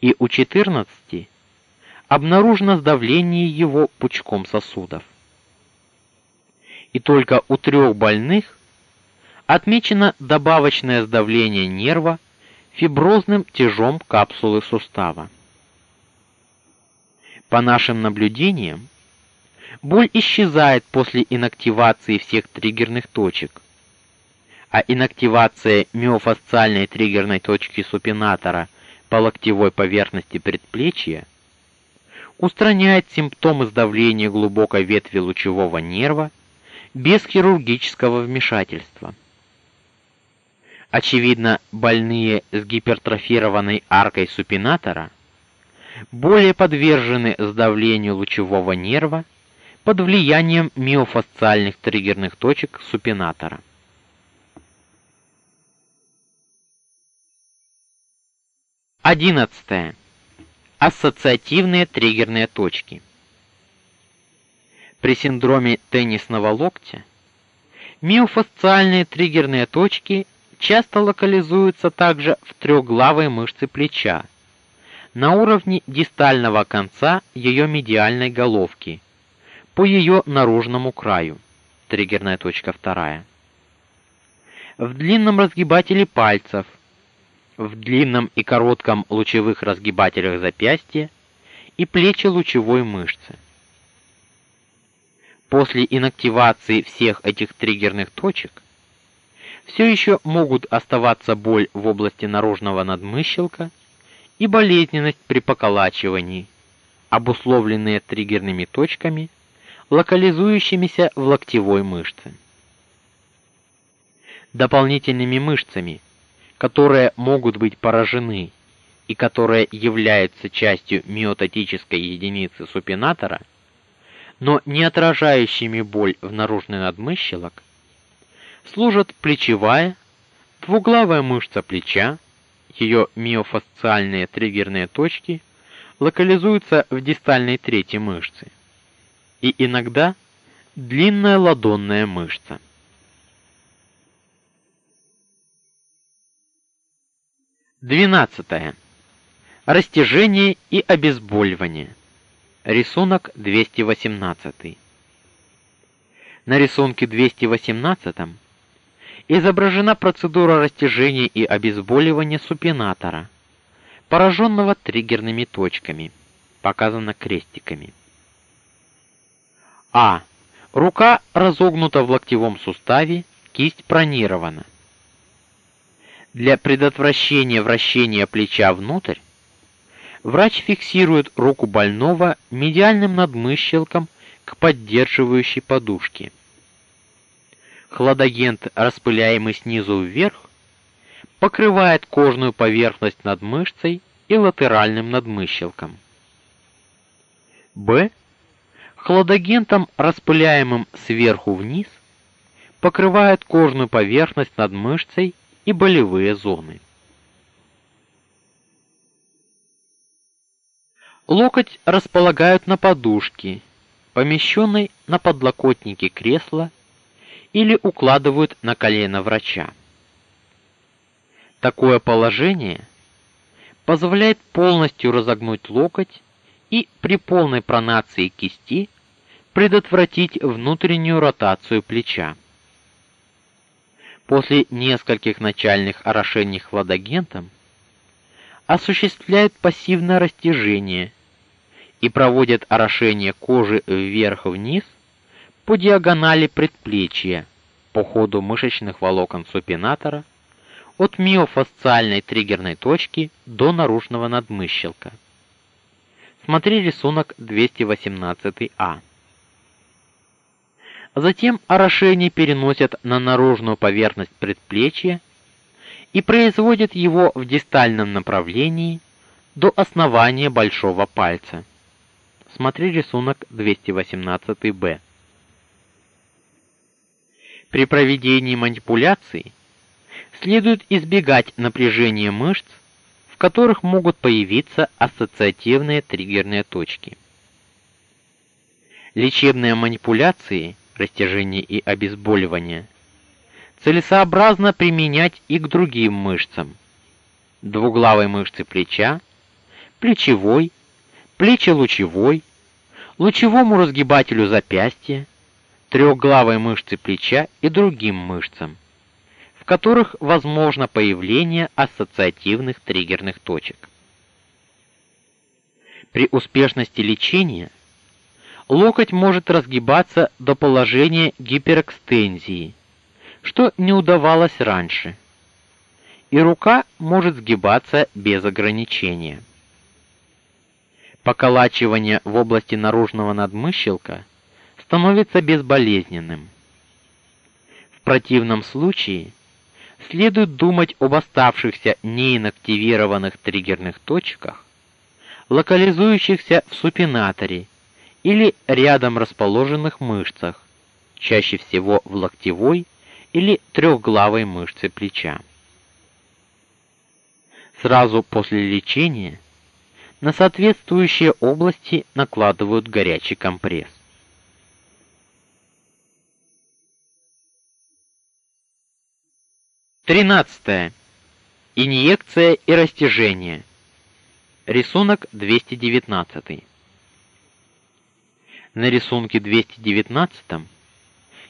Speaker 1: И у 14 обнаружено сдавление его пучком сосудов. И только у трех больных отмечено добавочное сдавление нерва фиброзным тяжом капсулы сустава. По нашим наблюдениям, боль исчезает после инактивации всех триггерных точек. А инактивация миофасциальной триггерной точки супинатора по локтевой поверхности предплечья устраняет симптомы сдавления глубокой ветви лучевого нерва без хирургического вмешательства. Очевидно, больные с гипертрофированной аркой супинатора более подвержены сдавлению лучевого нерва под влиянием миофасциальных триггерных точек супинатора. Одиннадцатое. Ассоциативные триггерные точки. При синдроме теннисного локтя миофасциальные триггерные точки часто локализуются также в трехглавой мышце плеча на уровне дистального конца ее медиальной головки по ее наружному краю. Триггерная точка вторая. В длинном разгибателе пальцев, в длинном и коротком лучевых разгибателях запястья и плечи лучевой мышцы. После инактивации всех этих триггерных точек все еще могут оставаться боль в области наружного надмыщелка и болезненность при поколачивании, обусловленные триггерными точками, локализующимися в локтевой мышце. Дополнительными мышцами, которые могут быть поражены и которые являются частью миотатической единицы супинатора, но не отражающими боль в наружный надмыщелок, служат плечевая, двуглавая мышца плеча, ее миофасциальные триггерные точки локализуются в дистальной трети мышцы, и иногда длинная ладонная мышца. Двенадцатое. Растяжение и обезболивание. Рисунок 218. На рисунке 218 изображена процедура растяжения и обезболивания супинатора, пораженного триггерными точками, показано крестиками. А. Рука разогнута в локтевом суставе, кисть пронирована. Для предотвращения вращения плеча внутрь врач фиксирует руку больного медиальным надмыщелком к поддерживающей подушке. Хладагент, распыляемый снизу вверх, покрывает кожную поверхность над мышцей и латеральным надмыщелком. Б. Хладагентом, распыляемым сверху вниз, покрывает кожную поверхность над мышцей и болевые зоны. Локоть располагают на подушке, помещенной на подлокотнике кресла, или укладывают на колено врача. Такое положение позволяет полностью разогнуть локоть и при полной пронации кисти предотвратить внутреннюю ротацию плеча. После нескольких начальных орошений хладагентом осуществляют пассивное растяжение и проводят орошение кожи вверх-вниз по диагонали предплечья по ходу мышечных волокон супинатора от миофасциальной триггерной точки до наружного надмыщелка. Смотри рисунок 218А. Затем орошение переносят на наружную поверхность предплечья и производят его в дистальном направлении до основания большого пальца. Смотри рисунок 218-Б. При проведении манипуляций следует избегать напряжения мышц, в которых могут появиться ассоциативные триггерные точки. Лечебные манипуляции, растяжение и обезболивание целесообразно применять и к другим мышцам: двуглавой мышце плеча, плечевой, плечелучевой, лучевому разгибателю запястья, трехглавой мышце плеча и другим мышцам, в которых возможно появление ассоциативных триггерных точек. При успешности лечения локоть может разгибаться до положения гиперэкстензии, что не удавалось раньше. И рука может сгибаться без ограничения поколачивание в области наружного надмыщелка становится безболезненным. В противном случае следует думать об оставшихся неинактивированных триггерных точках, локализующихся в супинаторе или рядом расположенных мышцах, чаще всего в локтевой или трехглавой мышце плеча. Сразу после лечения на соответствующие области накладывают горячий компресс. Тринадцатое. Инъекция и растяжение. Рисунок 219. На рисунке 219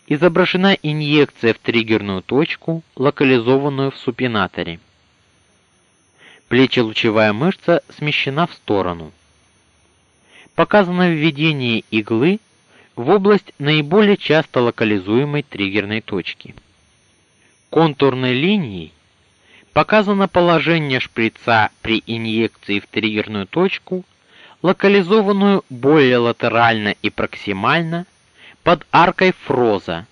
Speaker 1: изображена инъекция в триггерную точку, локализованную в супинаторе. Плечелучевая мышца смещена в сторону. Показано введение иглы в область наиболее часто локализуемой триггерной точки. Контурной линией показано положение шприца при инъекции в триггерную точку, локализованную более латерально и проксимально под аркой Фроза,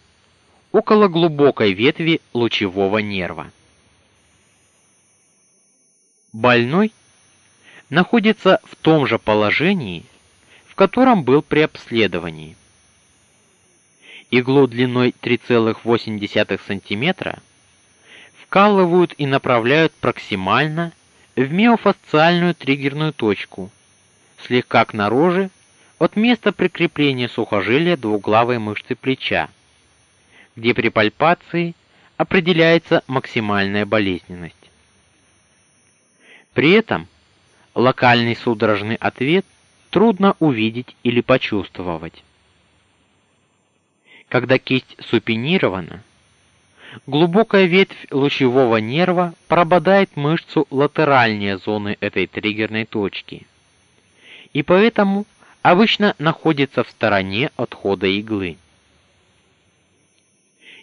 Speaker 1: около глубокой ветви лучевого нерва. Больной находится в том же положении, в котором был при обследовании. Иглу длиной 3,8 см вкалывают и направляют проксимально в миофасциальную триггерную точку, слегка к наружу от места прикрепления сухожилия двуглавой мышцы плеча, где при пальпации определяется максимальная болезненность. При этом локальный судорожный ответ трудно увидеть или почувствовать. Когда кисть супинирована, глубокая ветвь лучевого нерва прободает мышцу латеральнее зоны этой триггерной точки. И поэтому обычно находится в стороне от хода иглы.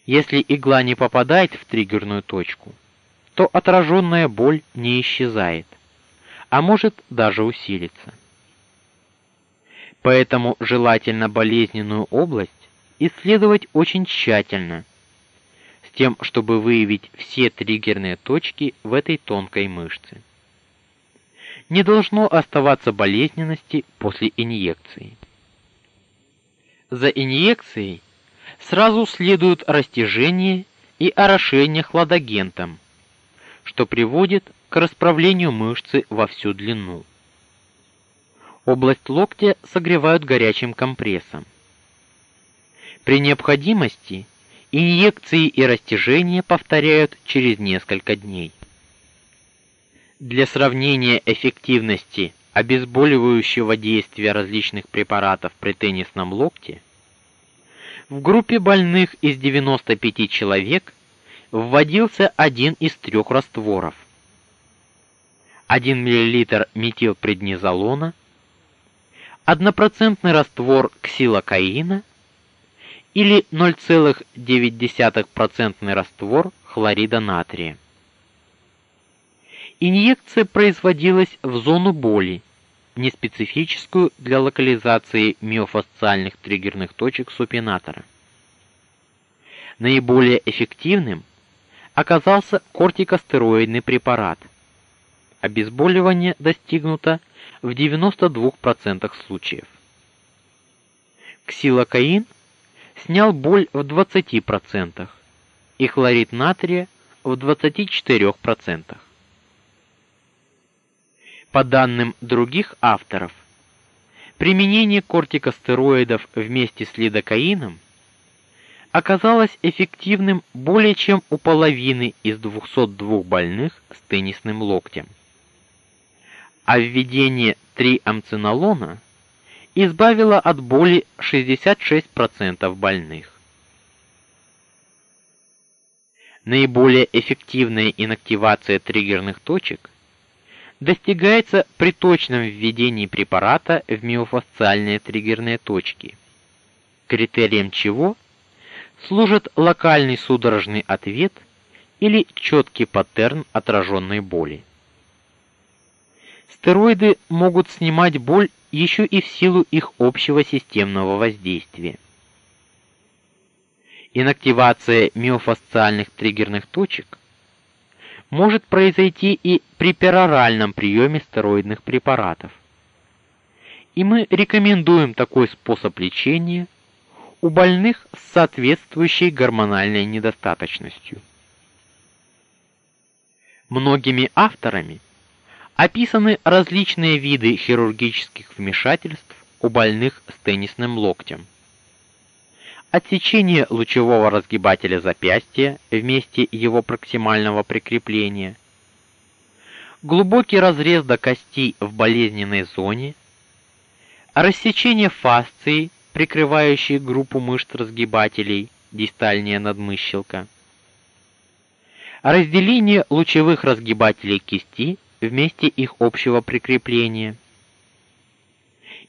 Speaker 1: Если игла не попадает в триггерную точку, то отраженная боль не исчезает, а может даже усилиться. Поэтому желательно болезненную область исследовать очень тщательно, тем, чтобы выявить все триггерные точки в этой тонкой мышце не должно оставаться болезненности после инъекции. За инъекцией сразу следует растяжение и орошение хладагентом, что приводит к расправлению мышцы во всю длину. Область локтя согревают горячим компрессом. При необходимости инъекции и растяжение повторяют через несколько дней. Для сравнения эффективности обезболивающего действия различных препаратов при теннисном локте в группе больных из 95 человек вводился один из трех растворов. 1 мл метилпреднизолона, однопроцентный раствор ксилокаина или 0,9% раствор хлорида натрия. Инъекция производилась в зону боли, неспецифическую для локализации миофасциальных триггерных точек супинатора. Наиболее эффективным оказался кортикостероидный препарат. Обезболивание достигнуто в 92% случаев. Ксилокаин снял боль в 20% и хлорид натрия в 24%. По данным других авторов, применение кортикостероидов вместе с лидокаином оказалось эффективным более чем у половины из 202 больных с теннисным локтем. А введение 3-амцинолона избавило от боли 66% больных. Наиболее эффективная инактивация триггерных точек достигается при точном введении препарата в миофасциальные триггерные точки. Критерием чего служит локальный судорожный ответ или четкий паттерн отраженной боли. Стероиды могут снимать боль еще и в силу их общего системного воздействия. Инактивация миофасциальных триггерных точек может произойти и при пероральном приеме стероидных препаратов. И мы рекомендуем такой способ лечения у больных с соответствующей гормональной недостаточностью. Многими авторами Описаны различные виды хирургических вмешательств у больных с теннисным локтем. Отсечение лучевого разгибателя запястья в месте его проксимального прикрепления. Глубокий разрез до кости в болезненной зоне. Рассечение фасции, прикрывающей группу мышц разгибателей, дистальная надмыщелка. Разделение лучевых разгибателей кисти в месте их общего прикрепления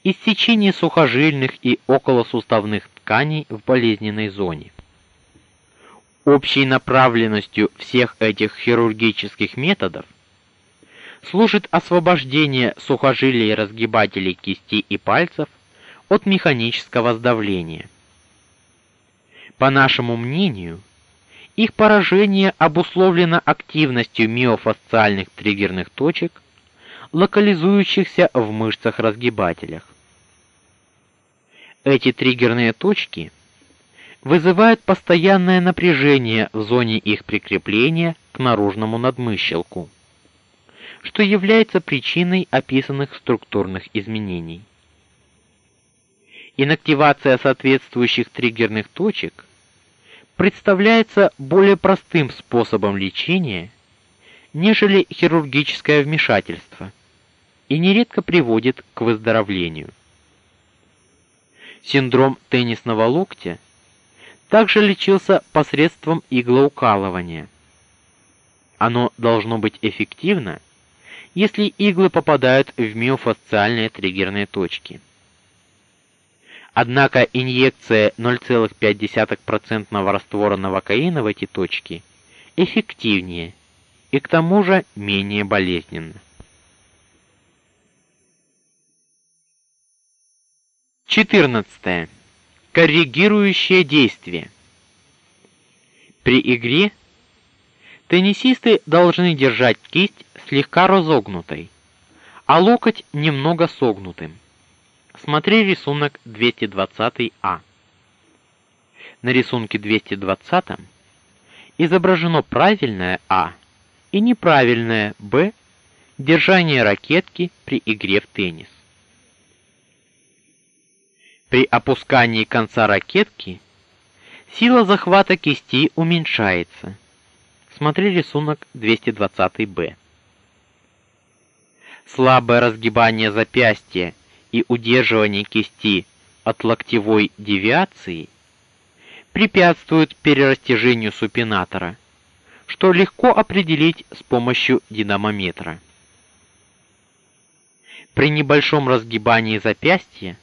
Speaker 1: иссечение сухожильных и околосуставных тканей в болезненной зоне. Общей направленностью всех этих хирургических методов служит освобождение сухожилий разгибателей кисти и пальцев от механического сдавления. По нашему мнению, их поражение обусловлено активностью миофасциальных триггерных точек, локализующихся в мышцах-разгибателях. Эти триггерные точки вызывают постоянное напряжение в зоне их прикрепления к наружному надмыщелку, что является причиной описанных структурных изменений. Инактивация соответствующих триггерных точек представляется более простым способом лечения, нежели хирургическое вмешательство, и нередко приводит к выздоровлению. Синдром теннисного локтя также лечился посредством иглоукалывания. Оно должно быть эффективно, если иглы попадают в миофасциальные триггерные точки. Однако инъекция 0,5% раствора новокаина в эти точки эффективнее и к тому же менее болезненна. 14. Коррегирующее действие. При игре теннисисты должны держать кисть слегка разогнутой, а локоть немного согнутым. Смотри рисунок 220А. На рисунке 220 изображено правильное А и неправильное Б держание ракетки при игре в теннис. При опускании конца ракетки сила захвата кисти уменьшается. Смотри рисунок 220-Б. Слабое разгибание запястья и удерживание кисти от локтевой девиации препятствуют перерастяжению супинатора, что легко определить с помощью динамометра. При небольшом разгибании запястья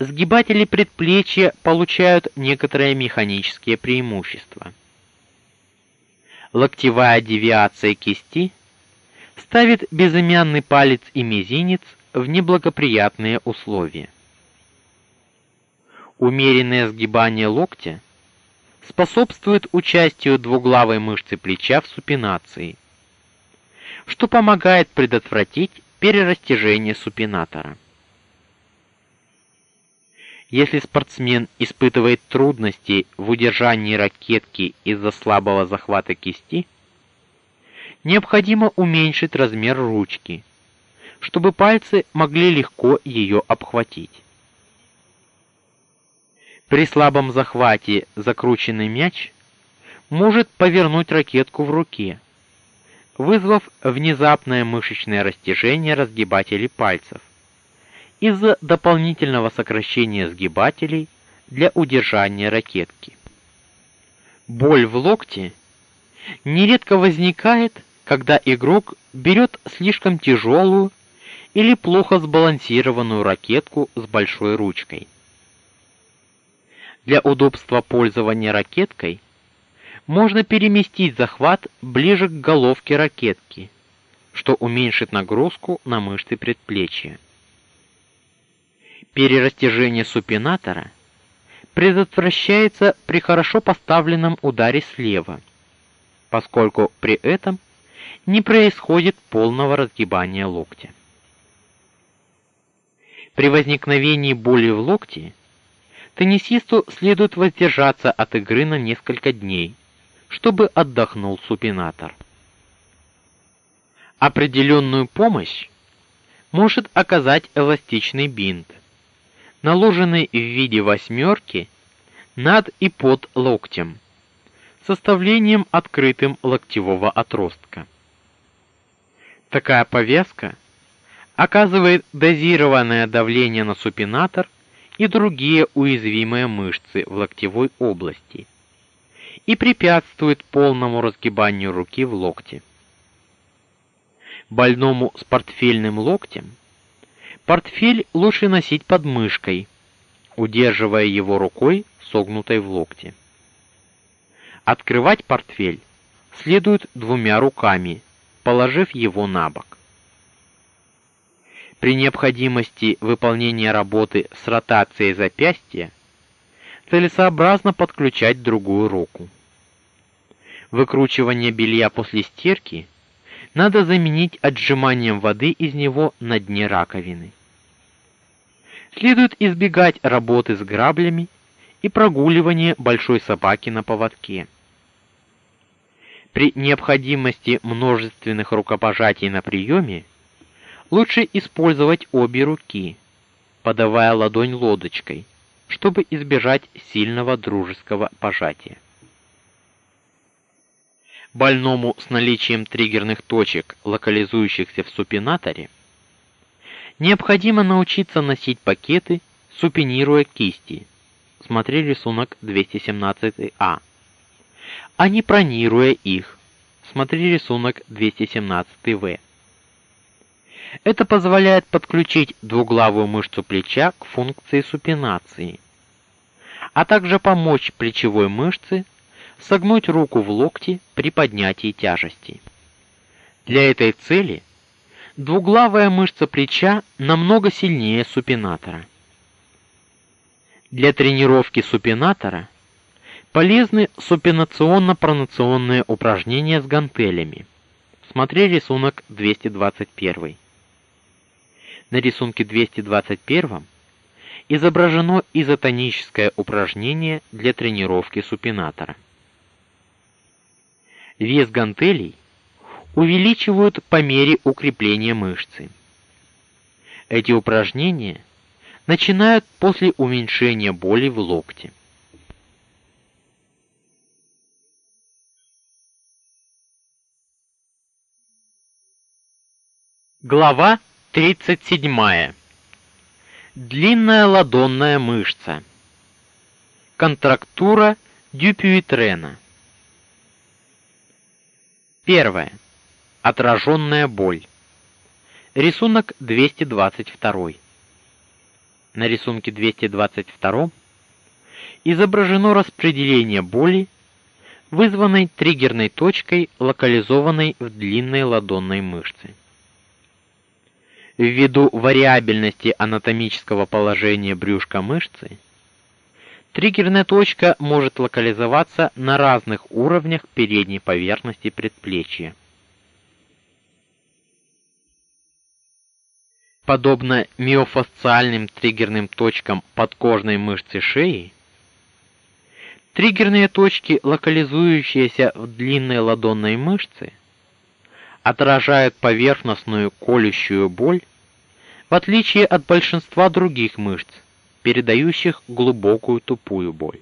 Speaker 1: сгибатели предплечья получают некоторые механические преимущества. Локтевая девиация кисти ставит безымянный палец и мизинец в неблагоприятные условия. Умеренное сгибание локтя способствует участию двуглавой мышцы плеча в супинации, что помогает предотвратить перерастяжение супинатора. Если спортсмен испытывает трудности в удержании ракетки из-за слабого захвата кисти, необходимо уменьшить размер ручки, чтобы пальцы могли легко ее обхватить. При слабом захвате закрученный мяч может повернуть ракетку в руке, вызвав внезапное мышечное растяжение разгибателей пальцев из-за дополнительного сокращения сгибателей для удержания ракетки. Боль в локте нередко возникает, когда игрок берет слишком тяжелую или плохо сбалансированную ракетку с большой ручкой. Для удобства пользования ракеткой можно переместить захват ближе к головке ракетки, что уменьшит нагрузку на мышцы предплечья. Перерастяжение супинатора предотвращается при хорошо поставленном ударе слева, поскольку при этом не происходит полного разгибания локтя. При возникновении боли в локте теннисисту следует воздержаться от игры на несколько дней, чтобы отдохнул супинатор. Определенную помощь может оказать эластичный бинт, наложенный в виде восьмерки над и под локтем, составлением открытым локтевого отростка. Такая повязка оказывает дозированное давление на супинатор и другие уязвимые мышцы в локтевой области и препятствует полному разгибанию руки в локте. Больному с портфельным локтем портфель лучше носить под мышкой, удерживая его рукой, согнутой в локте. Открывать портфель следует двумя руками, положив его на бок. При необходимости выполнения работы с ротацией запястья целесообразно подключать другую руку. Выкручивание белья после стирки надо заменить отжиманием воды из него на дне раковины. Следует избегать работы с граблями и прогуливания большой собаки на поводке. При необходимости множественных рукопожатий на приеме Лучше использовать обе руки, подавая ладонь лодочкой, чтобы избежать сильного дружеского пожатия. Больному с наличием триггерных точек, локализующихся в супинаторе, необходимо научиться носить пакеты, супинируя кисти. Смотри рисунок 217А. А не пронируя их. Смотри рисунок 217В. Это позволяет подключить двуглавую мышцу плеча к функции супинации, а также помочь плечевой мышце согнуть руку в локте при поднятии тяжести. Для этой цели двуглавая мышца плеча намного сильнее супинатора. Для тренировки супинатора полезны супинационно-пронационные упражнения с гантелями. Смотри рисунок 221. На рисунке 221 изображено изотоническое упражнение для тренировки супинатора. Вес гантелей увеличивают по мере укрепления мышцы. Эти упражнения начинают после уменьшения боли в локте. Глава 37. Длинная ладонная мышца. Контрактура Дюпюитрена. Первое. Отраженная боль. Рисунок 222. На рисунке 222 изображено распределение боли, вызванной триггерной точкой, локализованной в длинной ладонной мышце. Ввиду вариабельности анатомического положения брюшка мышцы, триггерная точка может локализоваться на разных уровнях передней поверхности предплечья. Подобно миофасциальным триггерным точкам подкожной мышцы шеи, триггерные точки, локализующиеся в длинной ладонной мышце, отражают поверхностную колющую боль, в отличие от большинства других мышц, передающих глубокую тупую боль.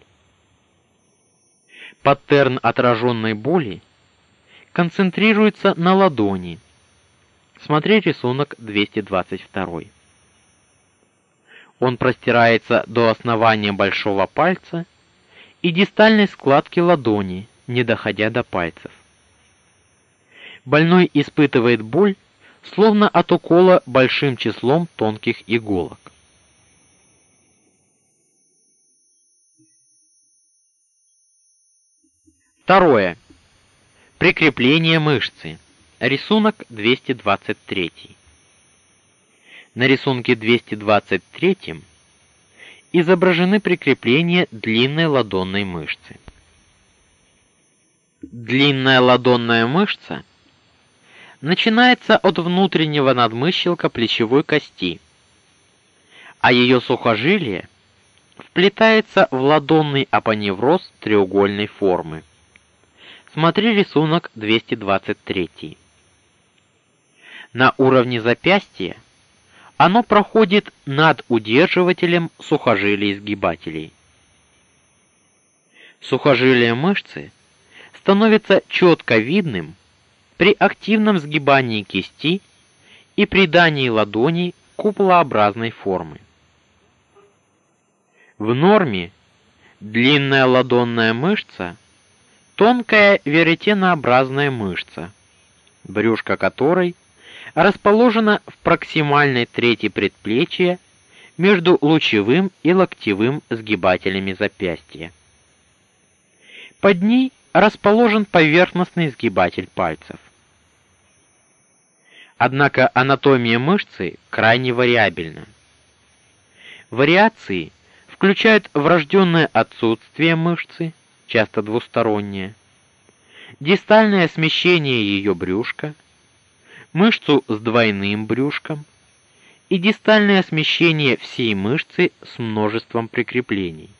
Speaker 1: Паттерн отраженной боли концентрируется на ладони. Смотри рисунок 222. Он простирается до основания большого пальца и дистальной складки ладони, не доходя до пальцев больной испытывает боль, словно от укола большим числом тонких иголок. Второе. Прикрепление мышцы. Рисунок 223. На рисунке 223 изображены прикрепления длинной ладонной мышцы. Длинная ладонная мышца начинается от внутреннего надмыщелка плечевой кости, а ее сухожилие вплетается в ладонный апоневроз треугольной формы. Смотри рисунок 223. На уровне запястья оно проходит над удерживателем сухожилий-сгибателей. Сухожилие мышцы становится четко видным при активном сгибании кисти и придании ладони куполообразной формы. В норме длинная ладонная мышца тонкая веретенообразная мышца, брюшко которой расположено в проксимальной трети предплечья между лучевым и локтевым сгибателями запястья. Под ней расположен поверхностный сгибатель пальцев. Однако анатомия мышцы крайне вариабельна. Вариации включают врожденное отсутствие мышцы, часто двустороннее, дистальное смещение ее брюшка, мышцу с двойным брюшком и дистальное смещение всей мышцы с множеством прикреплений.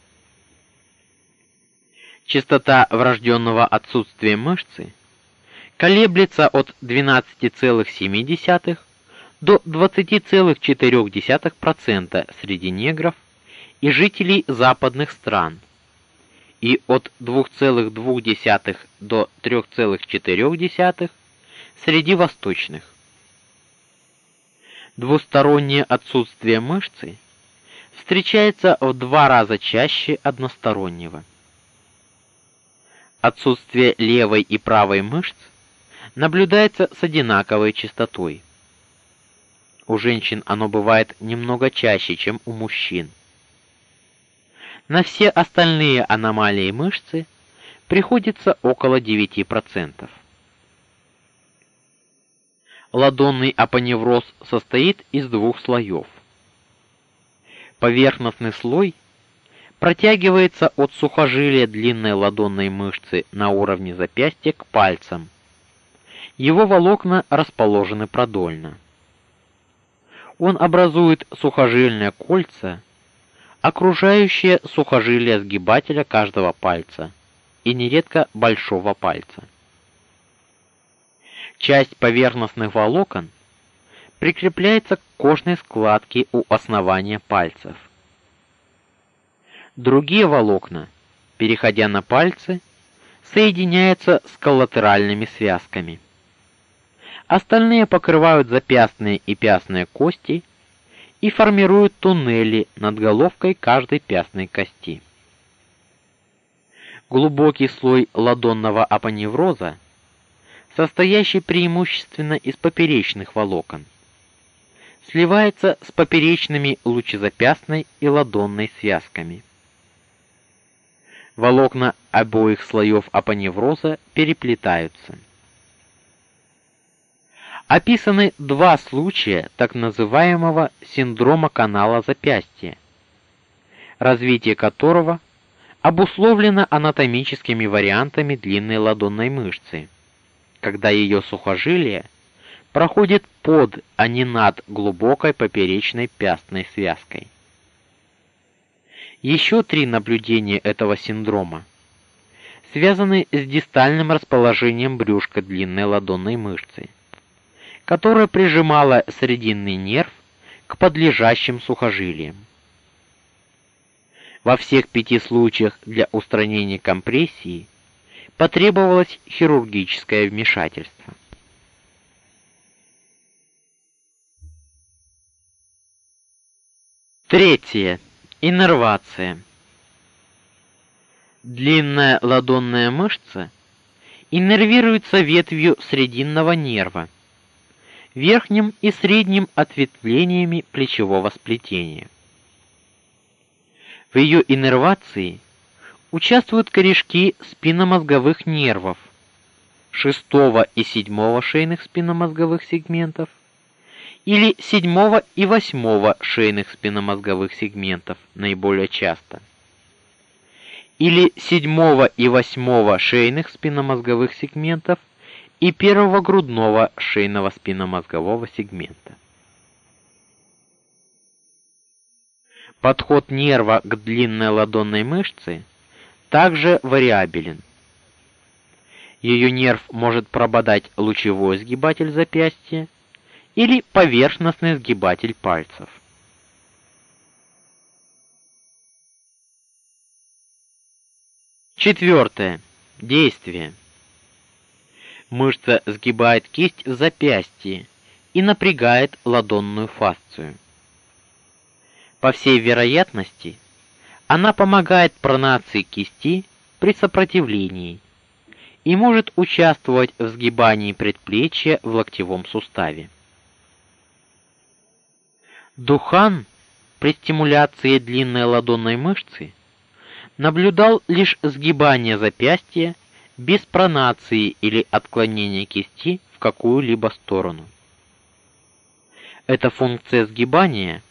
Speaker 1: Частота врожденного отсутствия мышцы колеблется от 12,7 до 20,4% среди негров и жителей западных стран и от 2,2 до 3,4 среди восточных. Двустороннее отсутствие мышцы встречается в два раза чаще одностороннего. Отсутствие левой и правой мышц наблюдается с одинаковой частотой. У женщин оно бывает немного чаще, чем у мужчин. На все остальные аномалии мышцы приходится около 9%. Ладонный апоневроз состоит из двух слоев. Поверхностный слой протягивается от сухожилия длинной ладонной мышцы на уровне запястья к пальцам. Его волокна расположены продольно. Он образует сухожильные кольца, окружающие сухожилие сгибателя каждого пальца и нередко большого пальца. Часть поверхностных волокон прикрепляется к кожной складке у основания пальцев. Другие волокна, переходя на пальцы, соединяются с коллатеральными связками. Остальные покрывают запястные и пястные кости и формируют туннели над головкой каждой пястной кости. Глубокий слой ладонного апоневроза, состоящий преимущественно из поперечных волокон, сливается с поперечными лучезапястной и ладонной связками. Волокна обоих слоев апоневроза переплетаются. Описаны два случая так называемого синдрома канала запястья, развитие которого обусловлено анатомическими вариантами длинной ладонной мышцы, когда ее сухожилие проходит под, а не над глубокой поперечной пястной связкой. Еще три наблюдения этого синдрома связаны с дистальным расположением брюшка длинной ладонной мышцы, которая прижимала срединный нерв к подлежащим сухожилиям. Во всех пяти случаях для устранения компрессии потребовалось хирургическое вмешательство. Третье. Иннервация. Длинная ладонная мышца иннервируется ветвью срединного нерва, верхним и средним ответвлениями плечевого сплетения. В ее иннервации участвуют корешки спинномозговых нервов, шестого и седьмого шейных спинномозговых сегментов, или седьмого и восьмого шейных спинномозговых сегментов наиболее часто. Или седьмого и восьмого шейных спинномозговых сегментов и первого грудного шейного спинномозгового сегмента. Подход нерва к длинной ладонной мышце также вариабелен. Ее нерв может прободать лучевой сгибатель запястья, или поверхностный сгибатель пальцев. Четвертое. Действие. Мышца сгибает кисть в запястье и напрягает ладонную фасцию. По всей вероятности, она помогает пронации кисти при сопротивлении и может участвовать в сгибании предплечья в локтевом суставе. Духан при стимуляции длинной ладонной мышцы наблюдал лишь сгибание запястья без пронации или отклонения кисти в какую-либо сторону. Эта функция сгибания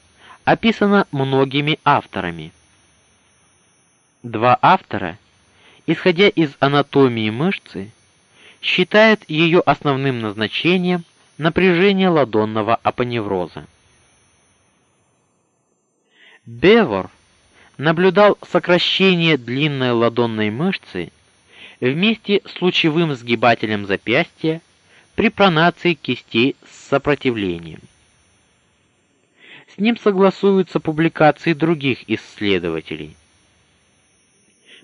Speaker 1: описана многими авторами. Два автора, исходя из анатомии мышцы, считают ее основным назначением напряжение ладонного апоневроза. Бевор наблюдал сокращение длинной ладонной мышцы вместе с лучевым сгибателем запястья при пронации кистей с сопротивлением. С ним согласуются публикации других исследователей.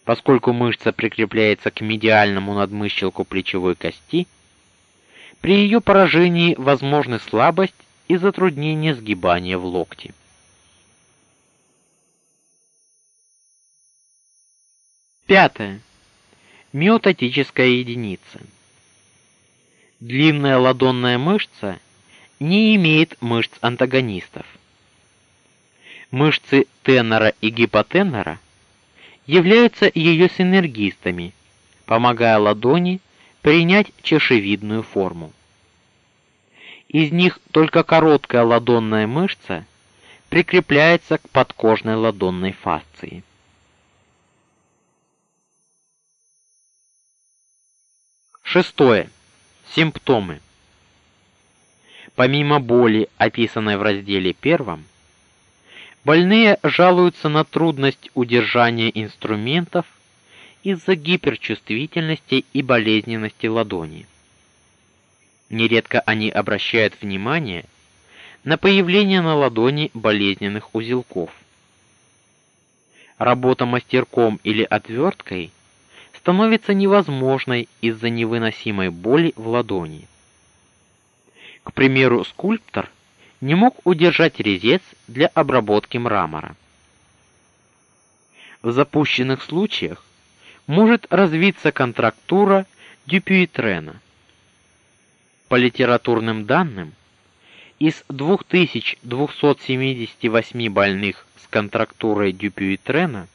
Speaker 1: Поскольку мышца прикрепляется к медиальному надмыщелку плечевой кости, при ее поражении возможны слабость и затруднение сгибания в локте. Пятое. Миотатическая единица. Длинная ладонная мышца не имеет мышц-антагонистов. Мышцы тенора и гипотенора являются ее синергистами, помогая ладони принять чашевидную форму. Из них только короткая ладонная мышца прикрепляется к подкожной ладонной фасции. Шестое. Симптомы. Помимо боли, описанной в разделе первом, больные жалуются на трудность удержания инструментов из-за гиперчувствительности и болезненности ладони. Нередко они обращают внимание на появление на ладони болезненных узелков. Работа мастерком или отверткой – становится невозможной из-за невыносимой боли в ладони. К примеру, скульптор не мог удержать резец для обработки мрамора. В запущенных случаях может развиться контрактура Дюпюитрена. По литературным данным, из 2278 больных с контрактурой Дюпюитрена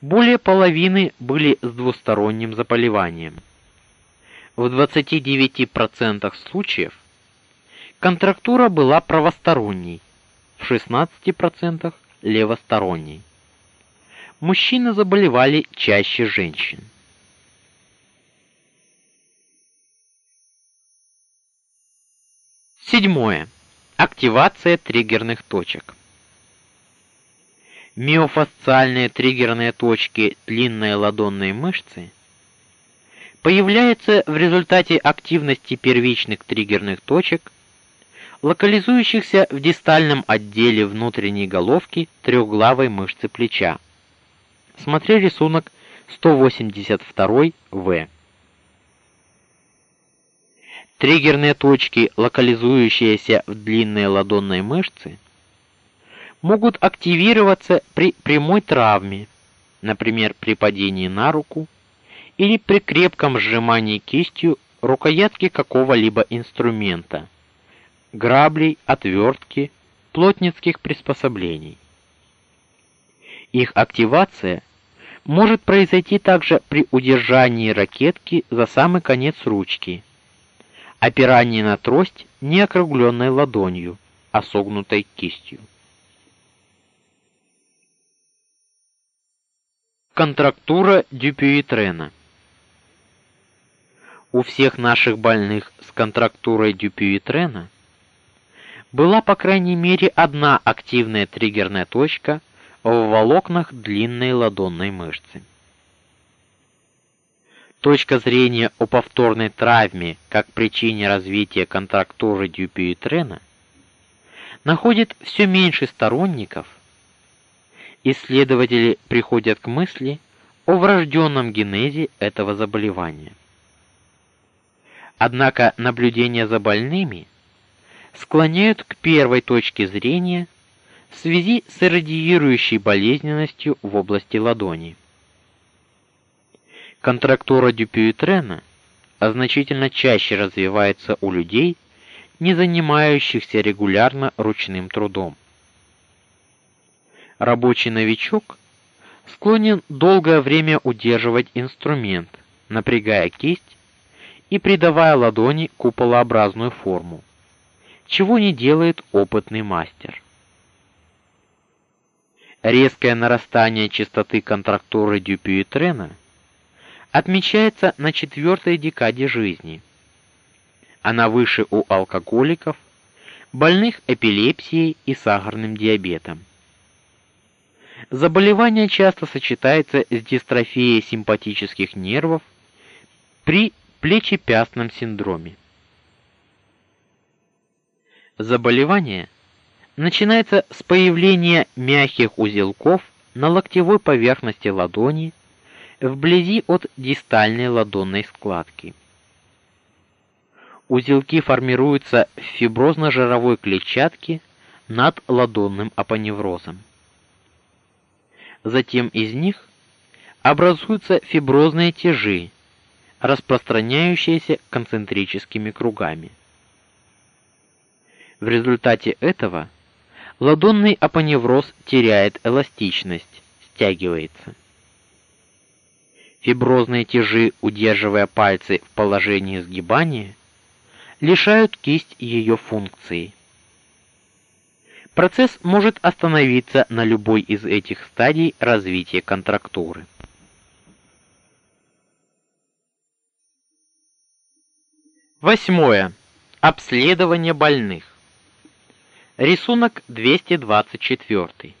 Speaker 1: более половины были с двусторонним заболеванием. В 29% случаев контрактура была правосторонней, в 16% левосторонней. Мужчины заболевали чаще женщин. Седьмое. Активация триггерных точек миофасциальные триггерные точки длинной ладонной мышцы появляются в результате активности первичных триггерных точек, локализующихся в дистальном отделе внутренней головки трехглавой мышцы плеча. Смотри рисунок 182В. Триггерные точки, локализующиеся в длинной ладонной мышце, могут активироваться при прямой травме, например, при падении на руку или при крепком сжимании кистью рукоятки какого-либо инструмента, граблей, отвертки, плотницких приспособлений. Их активация может произойти также при удержании ракетки за самый конец ручки, опирании на трость не округленной ладонью, а согнутой кистью. Контрактура Дюпюитрена. У всех наших больных с контрактурой Дюпюитрена была по крайней мере одна активная триггерная точка в волокнах длинной ладонной мышцы. Точка зрения о повторной травме как причине развития контрактуры Дюпюитрена находит все меньше сторонников. Исследователи приходят к мысли о врожденном генезе этого заболевания. Однако наблюдения за больными склоняют к первой точке зрения в связи с радиирующей болезненностью в области ладони. Контрактура Дюпюитрена значительно чаще развивается у людей, не занимающихся регулярно ручным трудом. Рабочий новичок склонен долгое время удерживать инструмент, напрягая кисть и придавая ладони куполообразную форму, чего не делает опытный мастер. Резкое нарастание частоты контрактуры Дюпюитрена – отмечается на четвертой декаде жизни. Она выше у алкоголиков, больных эпилепсией и сахарным диабетом. Заболевание часто сочетается с дистрофией симпатических нервов при плечепястном синдроме. Заболевание начинается с появления мягких узелков на локтевой поверхности ладони вблизи от дистальной ладонной складки. Узелки формируются в фиброзно-жировой клетчатке над ладонным апоневрозом. Затем из них образуются фиброзные тяжи, распространяющиеся концентрическими кругами. В результате этого ладонный апоневроз теряет эластичность, стягивается. Фиброзные тяжи, удерживая пальцы в положении сгибания, лишают кисть ее функции. Процесс может остановиться на любой из этих стадий развития контрактуры. Восьмое. Обследование больных. Рисунок 224.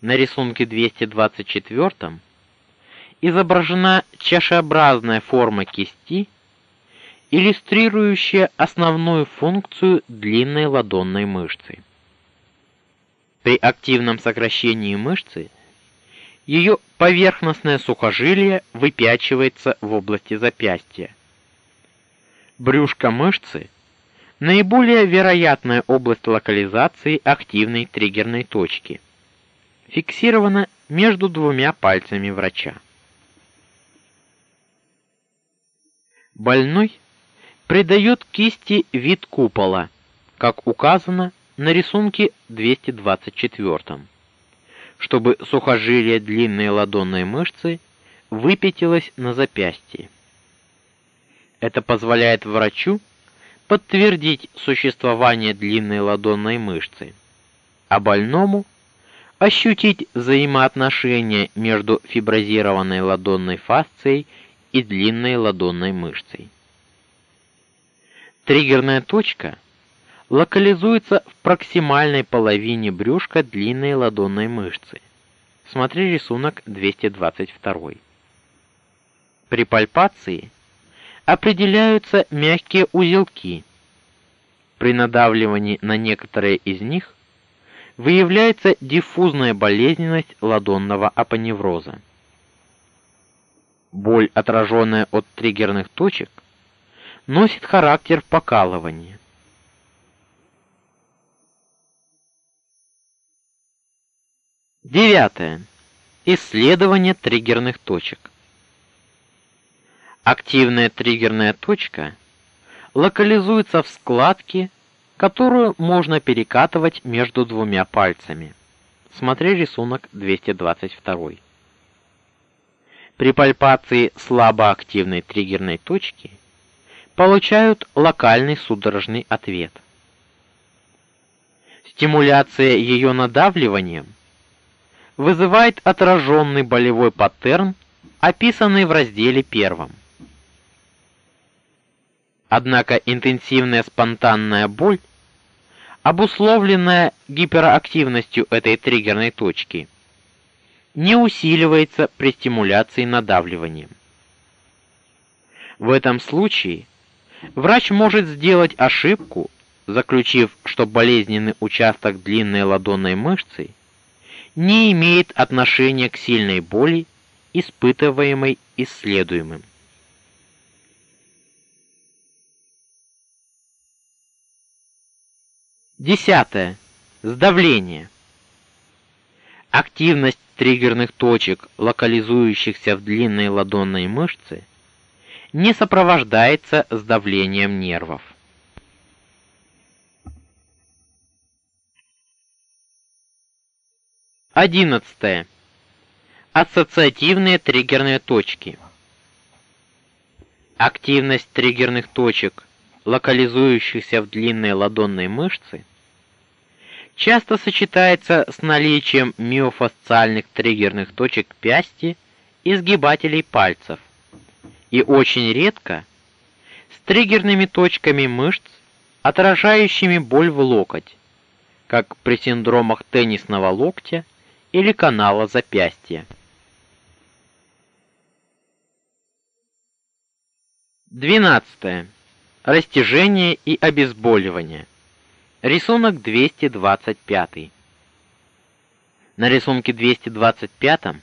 Speaker 1: На рисунке 224 изображена чашеобразная форма кисти, иллюстрирующая основную функцию длинной ладонной мышцы. При активном сокращении мышцы ее поверхностное сухожилие выпячивается в области запястья. Брюшко мышцы наиболее вероятная область локализации активной триггерной точки. Фиксирована между двумя пальцами врача. Больной придает кисти вид купола, как указано на рисунке 224, чтобы сухожилие длинной ладонной мышцы выпятилось на запястье. Это позволяет врачу подтвердить существование длинной ладонной мышцы, а больному ощутить взаимоотношения между фиброзированной ладонной фасцией и длинной ладонной мышцей. Триггерная точка локализуется в проксимальной половине брюшка длинной ладонной мышцы. Смотри рисунок 222. При пальпации определяются мягкие узелки. При надавливании на некоторые из них выявляется диффузная болезненность ладонного апоневроза. Боль, отраженная от триггерных точек, носит характер покалывания. Девятое. Исследование триггерных точек. Активная триггерная точка локализуется в складке, которую можно перекатывать между двумя пальцами. Смотри рисунок 222. При пальпации слабоактивной триггерной точки получают локальный судорожный ответ. Стимуляция ее надавливанием вызывает отраженный болевой паттерн, описанный в разделе первом. Однако интенсивная спонтанная боль, обусловленная гиперактивностью этой триггерной точки, не усиливается при стимуляции надавливанием. В этом случае врач может сделать ошибку, заключив, что болезненный участок длинной ладонной мышцы не имеет отношения к сильной боли, испытываемой исследуемым. Десятое. Сдавление. Активность триггерных точек, локализующихся в длинной ладонной мышце, не сопровождается сдавлением нервов. Одиннадцатое. Ассоциативные триггерные точки. Активность триггерных точек, локализующихся в длинной ладонной мышце, часто сочетается с наличием миофасциальных триггерных точек пясти и сгибателей пальцев, и очень редко с триггерными точками мышц, отражающими боль в локоть, как при синдромах теннисного локтя или канала запястья. Двенадцатое. Растяжение и обезболивание. Рисунок 225. На рисунке 225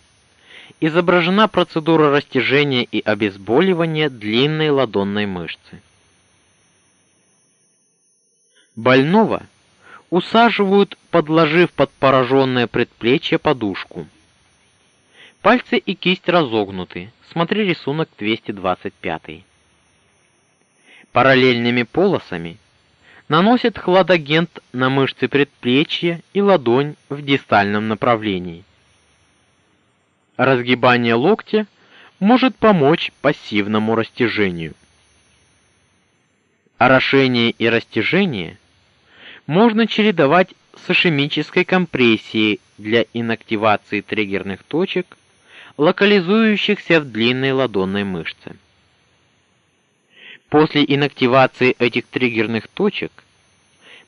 Speaker 1: изображена процедура растяжения и обезболивания длинной ладонной мышцы. Больного усаживают, подложив под пораженное предплечье подушку. Пальцы и кисть разогнуты. Смотри рисунок 225. Параллельными полосами наносят хладагент на мышцы предплечья и ладонь в дистальном направлении. Разгибание локтя может помочь пассивному растяжению. Орошение и растяжение можно чередовать с ишемической компрессией для инактивации триггерных точек, локализующихся в длинной ладонной мышце. После инактивации этих триггерных точек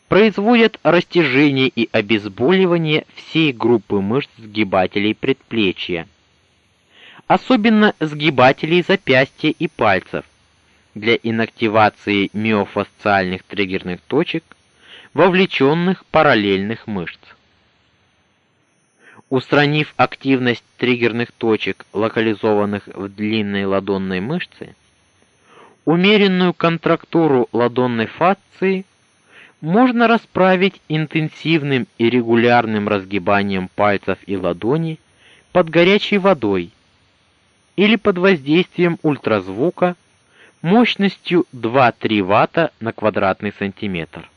Speaker 1: производят растяжение и обезболивание всей группы мышц сгибателей предплечья, особенно сгибателей запястья и пальцев для инактивации миофасциальных триггерных точек, вовлеченных параллельных мышц. Устранив активность триггерных точек, локализованных в длинной ладонной мышце, Умеренную контрактуру ладонной фасции можно расправить интенсивным и регулярным разгибанием пальцев и ладони под горячей водой или под воздействием ультразвука мощностью 2-3 Вт на квадратный сантиметр.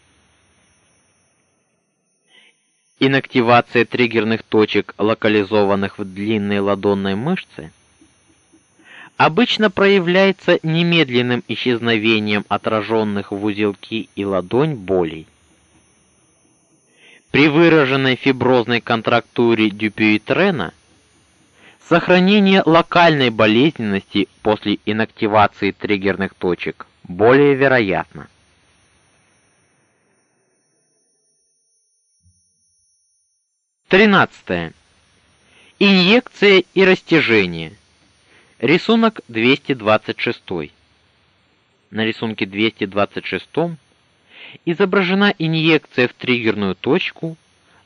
Speaker 1: Инактивация триггерных точек, локализованных в длинной ладонной мышце, обычно проявляется немедленным исчезновением отраженных в узелки и ладонь болей. При выраженной фиброзной контрактуре Дюпюитрена сохранение локальной болезненности после инактивации триггерных точек более вероятно. Тринадцатое. Инъекция и растяжение. Рисунок 226. На рисунке 226 изображена инъекция в триггерную точку,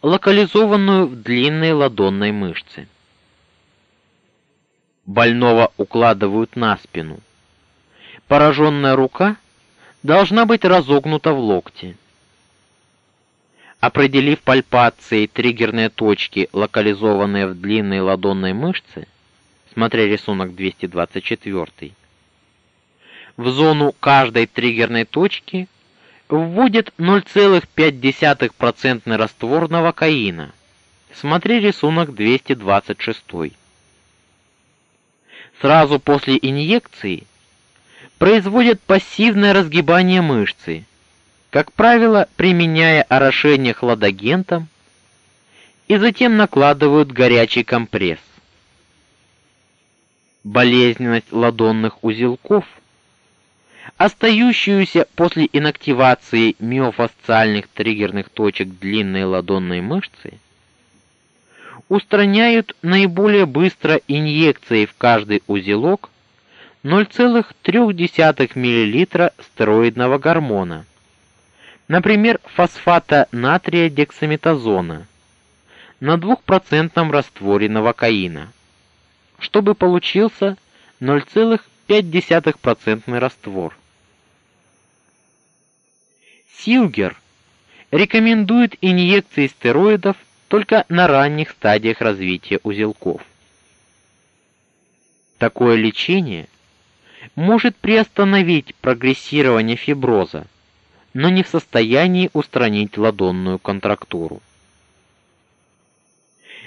Speaker 1: локализованную в длинной ладонной мышце. Больного укладывают на спину. Пораженная рука должна быть разогнута в локте. Определив пальпацией триггерные точки, локализованные в длинной ладонной мышце, Смотри рисунок 224. В зону каждой триггерной точки вводят 0,5% раствор новокаина. Смотри рисунок 226. Сразу после инъекции производят пассивное разгибание мышцы, как правило, применяя орошение хладагентом, и затем накладывают горячий компресс. Болезненность ладонных узелков, остающуюся после инактивации миофасциальных триггерных точек длинной ладонной мышцы, устраняют наиболее быстро инъекцией в каждый узелок 0,3 мл стероидного гормона, например, фосфата натрия дексаметазона на 2% растворе новокаина, чтобы получился 0,5% раствор. Силгер рекомендует инъекции стероидов только на ранних стадиях развития узелков. Такое лечение может приостановить прогрессирование фиброза, но не в состоянии устранить ладонную контрактуру.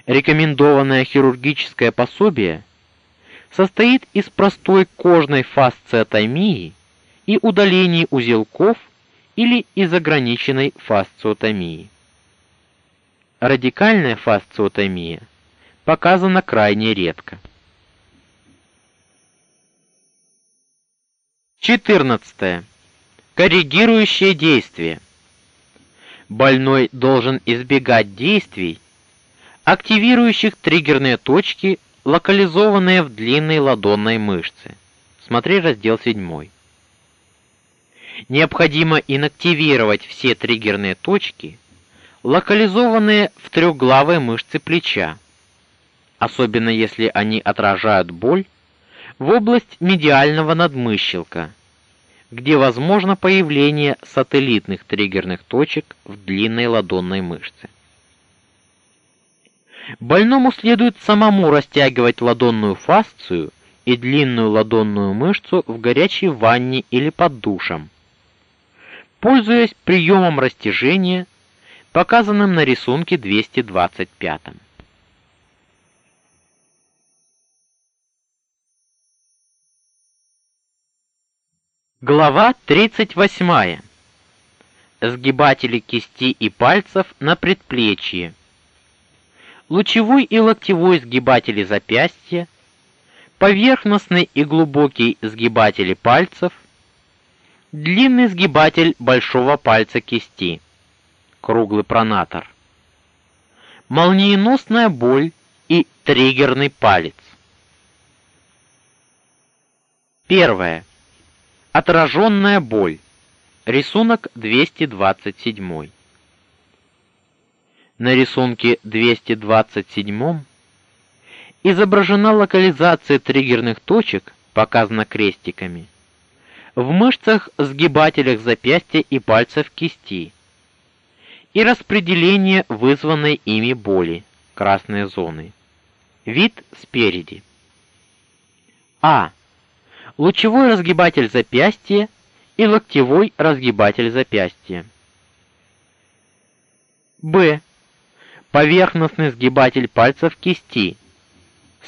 Speaker 1: Рекомендованное хирургическое пособие состоит из простой кожной фасциотомии и удаления узелков или из ограниченной фасциотомии. Радикальная фасциотомия показана крайне редко. 14. Корректирующее действие. Больной должен избегать действий, активирующих триггерные точки, локализованные в длинной ладонной мышце. Смотри раздел 7. Необходимо инактивировать все триггерные точки, локализованные в трехглавой мышце плеча, особенно если они отражают боль в область медиального надмыщелка, где возможно появление сателлитных триггерных точек в длинной ладонной мышце. Больному следует самому растягивать ладонную фасцию и длинную ладонную мышцу в горячей ванне или под душем. Пользуясь приемом растяжения, показанным на рисунке 225. Глава 38. Сгибатели кисти и пальцев на предплечье лучевой и локтевой сгибатели запястья, поверхностный и глубокий сгибатели пальцев, длинный сгибатель большого пальца кисти, круглый пронатор, молниеносная боль и триггерный палец. Первое. Отраженная боль. Рисунок 227 на рисунке 227 изображена локализация триггерных точек, показана крестиками, в мышцах сгибателях запястья и пальцев кисти и распределение вызванной ими боли, красные зоны. Вид спереди. А. Лучевой разгибатель запястья и локтевой разгибатель запястья. Б поверхностный сгибатель пальцев кисти.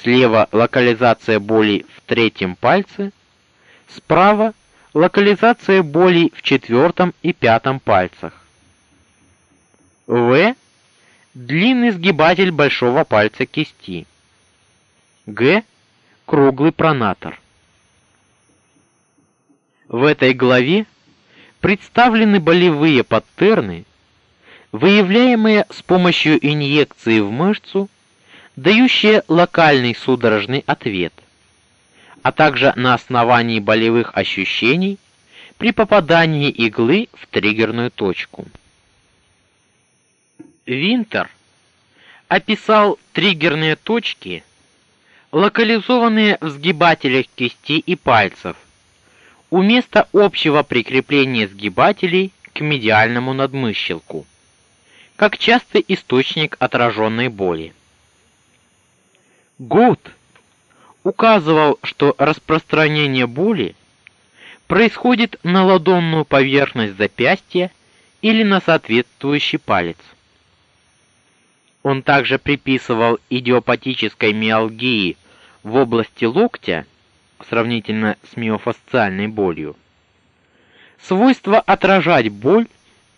Speaker 1: Слева локализация боли в третьем пальце, справа локализация боли в четвертом и пятом пальцах. В длинный сгибатель большого пальца кисти. Г круглый пронатор. В этой главе представлены болевые паттерны выявляемые с помощью инъекции в мышцу, дающие локальный судорожный ответ, а также на основании болевых ощущений при попадании иглы в триггерную точку. Винтер описал триггерные точки, локализованные в сгибателях кисти и пальцев, у места общего прикрепления сгибателей к медиальному надмыщелку как частый источник отраженной боли. Гуд указывал, что распространение боли происходит на ладонную поверхность запястья или на соответствующий палец. Он также приписывал идиопатической миалгии в области локтя, сравнительно с миофасциальной болью, свойство отражать боль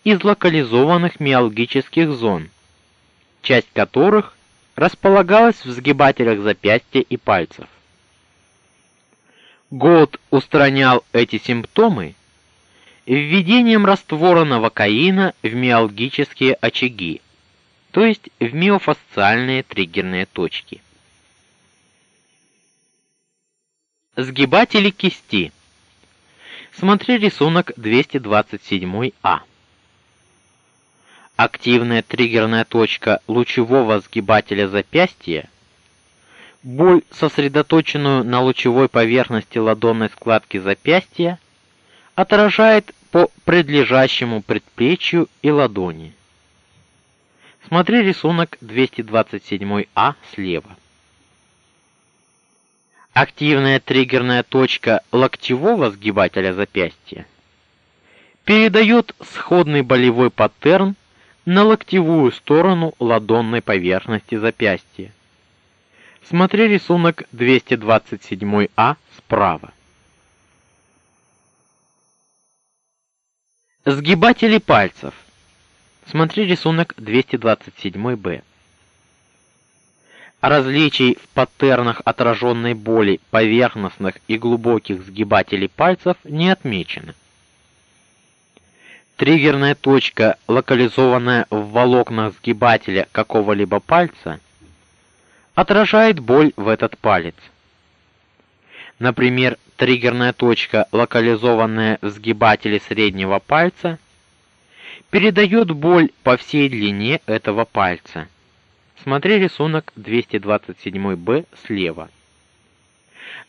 Speaker 1: из локализованных миалгических зон, часть которых располагалась в сгибателях запястья и пальцев. Год устранял эти симптомы введением раствора новокаина в миалгические очаги, то есть в миофасциальные триггерные точки. Сгибатели кисти. Смотри рисунок 227А. Активная триггерная точка лучевого сгибателя запястья боль, сосредоточенную на лучевой поверхности ладонной складки запястья, отражает по предлежащему предплечью и ладони. Смотри рисунок 227А слева. Активная триггерная точка локтевого сгибателя запястья передает сходный болевой паттерн на локтевую сторону ладонной поверхности запястья. Смотри рисунок 227А справа. Сгибатели пальцев. Смотри рисунок 227Б различий в паттернах отраженной боли поверхностных и глубоких сгибателей пальцев не отмечено. Триггерная точка, локализованная в волокнах сгибателя какого-либо пальца, отражает боль в этот палец. Например, триггерная точка, локализованная в сгибателе среднего пальца, передает боль по всей длине этого пальца. Смотри рисунок 227-Б слева.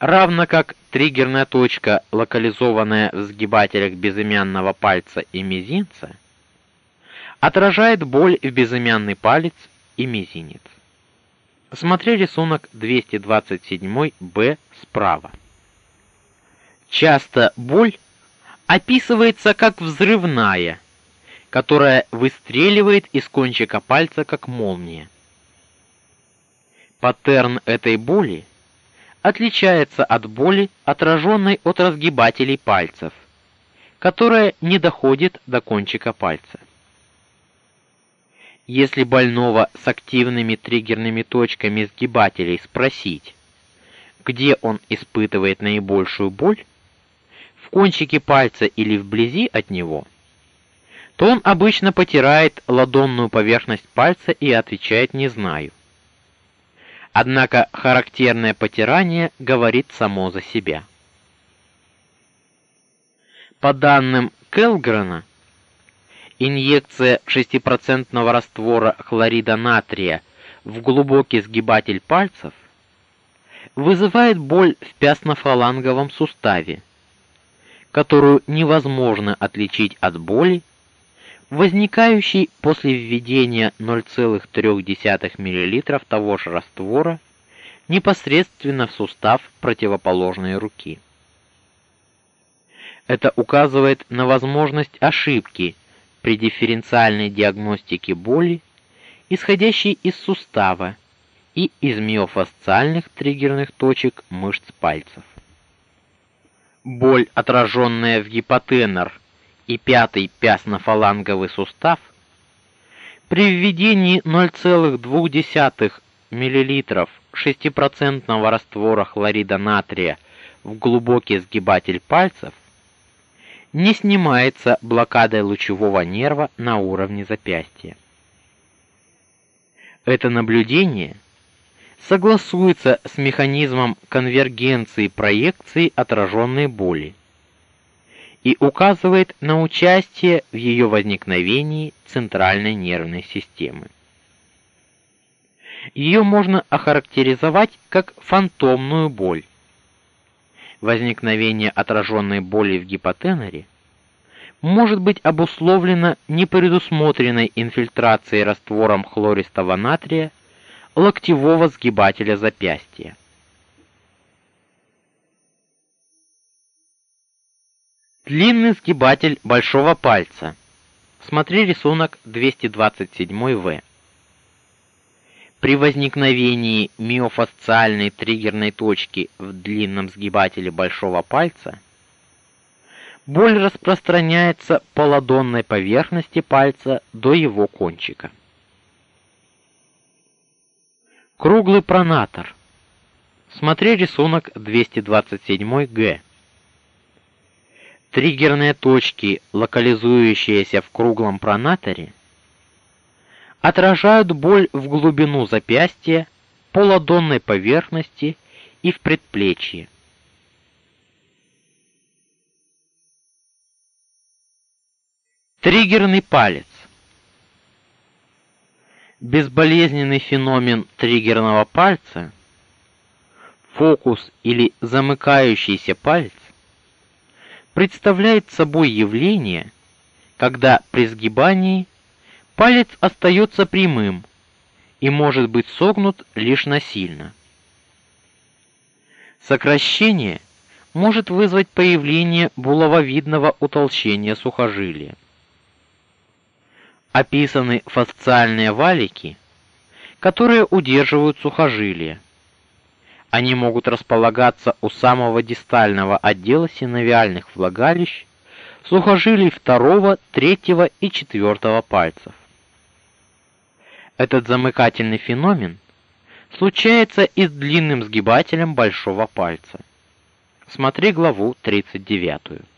Speaker 1: Равно как триггерная точка, локализованная в сгибателях безымянного пальца и мизинца, отражает боль в безымянный палец и мизинец. Смотри рисунок 227-Б справа. Часто боль описывается как взрывная, которая выстреливает из кончика пальца как молния. Паттерн этой боли отличается от боли, отраженной от разгибателей пальцев, которая не доходит до кончика пальца. Если больного с активными триггерными точками сгибателей спросить, где он испытывает наибольшую боль, в кончике пальца или вблизи от него, то он обычно потирает ладонную поверхность пальца и отвечает не знаю. Однако характерное потирание говорит само за себя. По данным Келгрена, инъекция 6% раствора хлорида натрия в глубокий сгибатель пальцев вызывает боль в пястно-фаланговом суставе, которую невозможно отличить от боли возникающий после введения 0,3 мл того же раствора непосредственно в сустав противоположной руки. Это указывает на возможность ошибки при дифференциальной диагностике боли, исходящей из сустава и из миофасциальных триггерных точек мышц пальцев. Боль, отраженная в гипотенор и пятый пястно-фаланговый сустав при введении 0,2 мл 6% раствора хлорида натрия в глубокий сгибатель пальцев не снимается блокадой лучевого нерва на уровне запястья. Это наблюдение согласуется с механизмом конвергенции проекции отраженной боли и указывает на участие в ее возникновении центральной нервной системы. Ее можно охарактеризовать как фантомную боль. Возникновение отраженной боли в гипотеноре может быть обусловлено непредусмотренной инфильтрацией раствором хлористого натрия локтевого сгибателя запястья. Длинный сгибатель большого пальца. Смотри рисунок 227В. При возникновении миофасциальной триггерной точки в длинном сгибателе большого пальца боль распространяется по ладонной поверхности пальца до его кончика. Круглый пронатор. Смотри рисунок 227Г триггерные точки, локализующиеся в круглом пронаторе, отражают боль в глубину запястья, по ладонной поверхности и в предплечье. Триггерный палец. Безболезненный феномен триггерного пальца, фокус или замыкающийся палец представляет собой явление, когда при сгибании палец остается прямым и может быть согнут лишь насильно. Сокращение может вызвать появление булавовидного утолщения сухожилия. Описаны фасциальные валики, которые удерживают сухожилия. Они могут располагаться у самого дистального отдела синовиальных влагалищ, сухожилий второго, третьего и четвертого пальцев. Этот замыкательный феномен случается и с длинным сгибателем большого пальца. Смотри главу 39.